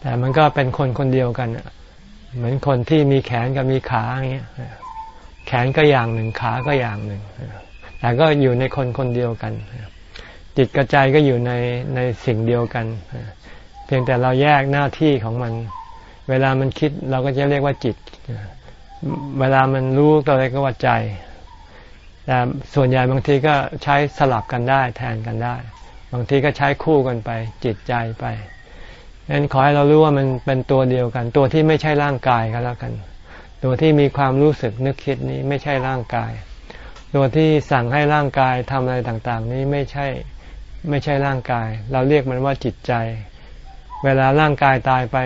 Speaker 3: แต่มันก็เป็นคนคนเดียวกัน เหมือนคนที่มีแขนกับมีขาอย่างเงี้ยแขนก็อย่างหนึ่งขาก็อย่างหนึ่งแต่ก็อยู่ในคนคนเดียวกัน จิตกระจายก็อยู่ในในสิ่งเดียวกัน เพียงแต่เราแยกหน้าที่ของมัน เวลามันคิดเราก็จะเรียกว่าจิต เวลามันรู้ก็เรียกว่าใจ แต่ส่วนใหญ่บางทีก็ใช้สลับกันได้แทนกันได้ บางทีก็ใช้คู่กันไป จิตใจไปนั้นขอให้เรารู้ว่ามันเป็นตัวเดียวกัน ตัวที่ไม่ใช่ร่างกายก็แล้วกัน ตัวที่มีความรู้สึกนึกคิดนี้ไม่ใช่ร่างกาย ตัวที่สั่งให้ร่างกายทำอะไรต่างๆ นี้ไม่ใช่ไม่ใช่ร่างกาย เราเรียกมันว่าจิตใจ เวลาร่างกายตายไป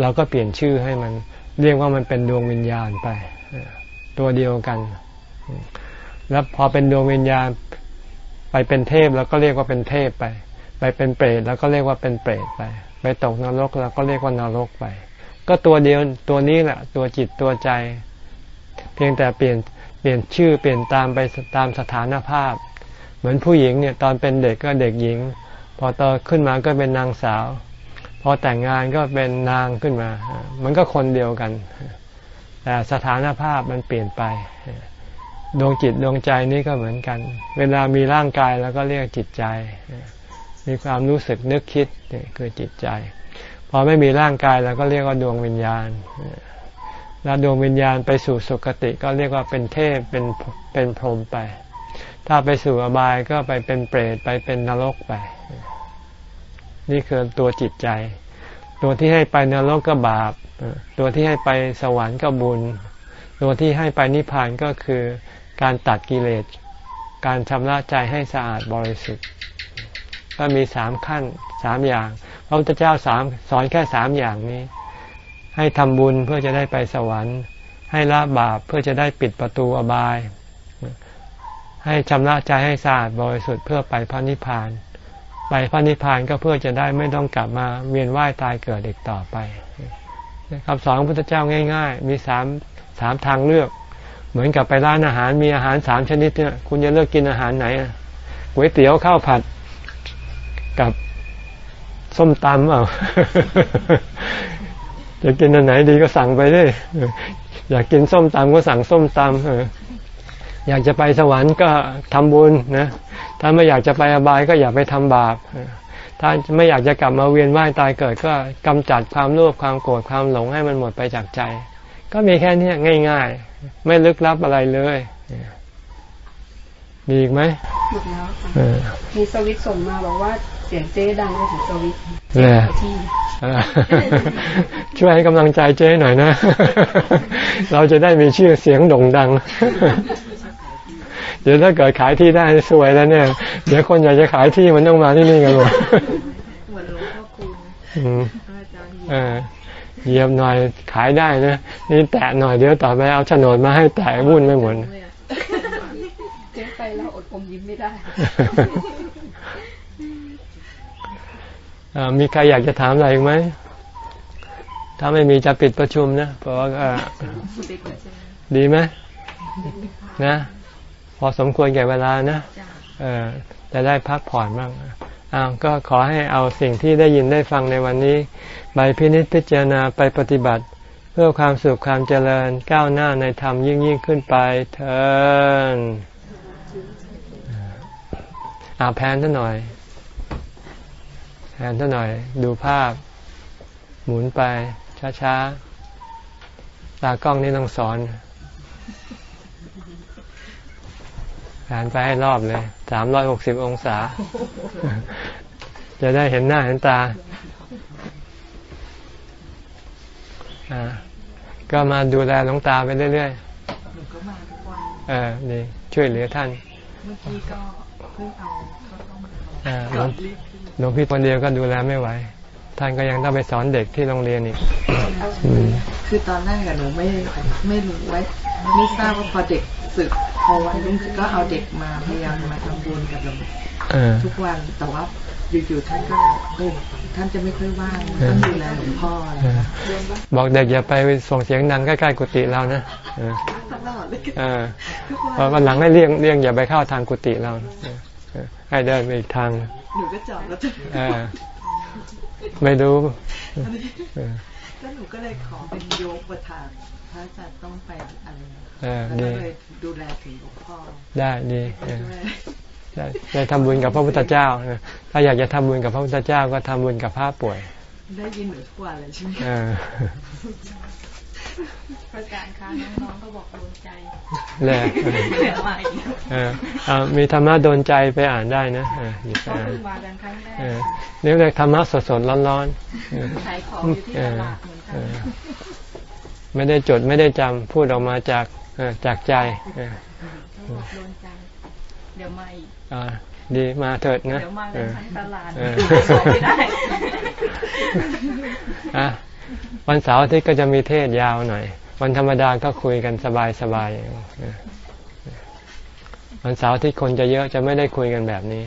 Speaker 3: เราก็เปลี่ยนชื่อให้มัน เรียกว่ามันเป็นดวงวิญญาณไป ตัวเดียวกัน แล้วพอเป็นดวงวิญญาณไปเป็นเทพแล้วก็เรียกว่าเป็นเทพไป ไปเป็นเปรตแล้วก็เรียกว่าเป็นเปรตไป ไปตกนรกแล้วก็เรียกว่านรกไป ก็ตัวเดียวตัวนี้แหละ ตัวจิตตัวใจ เพียงแต่เปลี่ยนเปลี่ยนชื่อเปลี่ยนตามไปตามสถานภาพ เหมือนผู้หญิงเนี่ยตอนเป็นเด็กก็เด็กหญิง พอโตขึ้นมาก็เป็นนางสาว พอแต่งงานก็เป็นนางขึ้นมา มันก็คนเดียวกันแต่สถานภาพมันเปลี่ยนไป ดวงจิตดวงใจนี้ก็เหมือนกัน เวลามีร่างกายแล้วก็เรียกจิตใจมมีความรู้สึกนึกคิดนี่คือจิตใจ พอไม่มีร่างกายเราก็เรียกว่าดวงวิญญาณ แล้วดวงวิญญาณไปสู่สุคติก็เรียกว่าเป็นเทพเป็นเป็นพรหมไป ถ้าไปสู่อบายก็ไปเป็นเปรตไปเป็นนรกไป นี่คือตัวจิตใจ ตัวที่ให้ไปนรกก็บาป ตัวที่ให้ไปสวรรค์ก็บุญ ตัวที่ให้ไปนิพพานก็คือ การตัดกิเลส การชำระใจให้สะอาดบริสุทธิ์ ก็มีสามขั้นสามอย่าง พระพุทธเจ้าสามสอนแค่สามอย่างนี้ ให้ทำบุญเพื่อจะได้ไปสวรรค์ ให้ละบาปเพื่อจะได้ปิดประตูอบาย ให้ชำระใจให้สะอาดบริสุทธิ์เพื่อไปพระนิพพาน ไปพระนิพพานก็เพื่อจะได้ไม่ต้องกลับมาเวียนว่ายตายเกิดอีกต่อไปคำสอนของพระพุทธเจ้าง่าย ๆ มีสามสามทางเลือก มือนกับไปร้านอาหารมีอาหารสามชนิดเนี่ยคุณจะเลือกกินอาหารไหนก๋วยเตี๋ยวข้าวผัดกับส้มตำเปล่าจะกินอันไหนดีก็สั่งไปเลยอยากกินส้มตำก็สั่งส้มตำอยากจะไปสวรรค์ก็ทำบุญนะ ถ้าไม่อยากจะไปอบายก็อย่าไปทำบาป ถ้าไม่อยากจะกลับมาเวียนว่ายตายเกิดก็กำจัดความโลภความโกรธความหลงให้มันหมดไปจากใจ ก็มีแค่นี้ง่าย ๆ ไม่ลึกลับอะไรเลยมีอีกไหม
Speaker 6: หมดแล้วค่ะมีสวิตส่งมาบอกว่าเสียงเจ๊ดังไปถึงสวิตที่
Speaker 3: ช่วยให้กำลังใจเจ๊หน่อยนะ เราจะได้มีชื่อเสียงโด่งดัง เดี๋ยวถ้าเกิดขายที่ได้สวยแล้วเนี่ย เดี๋ยวคนอยากจะขายที่มันต้องมาที่นี่กันหมดเหมือนหลวงพ่อคุณอาจารย์ เหยียบหน่อยขายได้นะนี่แตะหน่อยเดี๋ยวต่อไปเอาโฉนดมาให้แตะวุ่นไม่หมด
Speaker 6: เจ๊ไปแล้วอดอมยิ้มไม่ได้
Speaker 3: มีใครอยากจะถามอะไรไหม ถ้าไม่มีจะปิดประชุมนะ เพราะว่าดีไหมนะ พอสมควรแก่เวลานะ เออจะได้พักผ่อนบ้าง อ้าวก็ขอให้เอาสิ่งที่ได้ยินได้ฟังในวันนี้ ไปพินิจพิจารณาไปปฏิบัติ เพื่อความสุขความเจริญก้าวหน้าในธรรมยิ่งยิ่งขึ้นไปเถินอาแพนท่านหน่อยแทนท่าหน่อย ดูภาพ หมุนไปช้าๆตากล้องนี่ต้องสอน แผนไปให้รอบเลยสามร้อยหกสิบองศา จะได้เห็นหน้าเห็นตาอ่าก็มาดูแลหลวงตาไปเรื่อยๆเออนี่ช่วยเหลือท่าน เมื่อกี้ก็เพิ่งเอาหลวงพี่คนเดียวก็ดูแลไม่ไหวท่านก็ยังต้องไปสอนเด็กที่โรงเรียนอีก
Speaker 4: คือตอนแรกหนูไม่ไม่รู้ไว้ ไม่ทราบว่าพอเด็ก สึกพอวันรุ่งก็เอาเด็กมาพยายามมาทำบุญกับหลวงทุกวันแต่ว่าอยู่ๆท่านก็เออท่านจะไม่ค่อยว่างท่านดูแลหลวงพ่อ
Speaker 3: บอกเด็กอย่าไปส่งเสียงดังใกล้ๆกุฏิเรานะเออวันหลังให้เลี่ยงเลี่ยงอย่าไปเข้าทางกุฏิเราให้เดินไปอีกทาง
Speaker 4: หนูก็จอดแล้ว
Speaker 3: ไม่รู้
Speaker 4: ก็หนูก็เลยขอเป็นโยกประธานพระอาจารย์ต้องไปอะไร แล้วเลยดูแลถึงหลวงพ่อ
Speaker 3: ได้ดีได้ได้ทำบุญกับพระพุทธเจ้า ถ้าอยากจะทำบุญกับพระพุทธเจ้าก็ทำบุญกับพระป่วย
Speaker 4: ได้ยินหนูทุกวันเลยใช่ไหม
Speaker 6: พระอาจารย์คะน้องๆก็บอกโดนใจ
Speaker 3: แหละมีธรรมะโดนใจไปอ่านได้นะ
Speaker 6: หยิบอ่านมาดังครั้งแรก
Speaker 3: นี่เรียกธรรมะสดๆร้อน
Speaker 6: ๆขายของอยู่ที่ตลาดเหมือนกัน
Speaker 3: ไม่ได้จดไม่ได้จำพูดออกมาจาก จากใจ
Speaker 6: โดนใจเดี๋ยวมาอีก
Speaker 3: ดีมาเถิดนะ
Speaker 6: เดี๋ยวมาเลยทั้งตลาดไม่ได้
Speaker 3: อะวันเสาร์อาทิตย์ก็จะมีเทศยาวหน่อย วันธรรมดาก็คุยกันสบายสบายวันเสาร์อาทิตย์คนจะเยอะจะไม่ได้คุยกันแบบนี้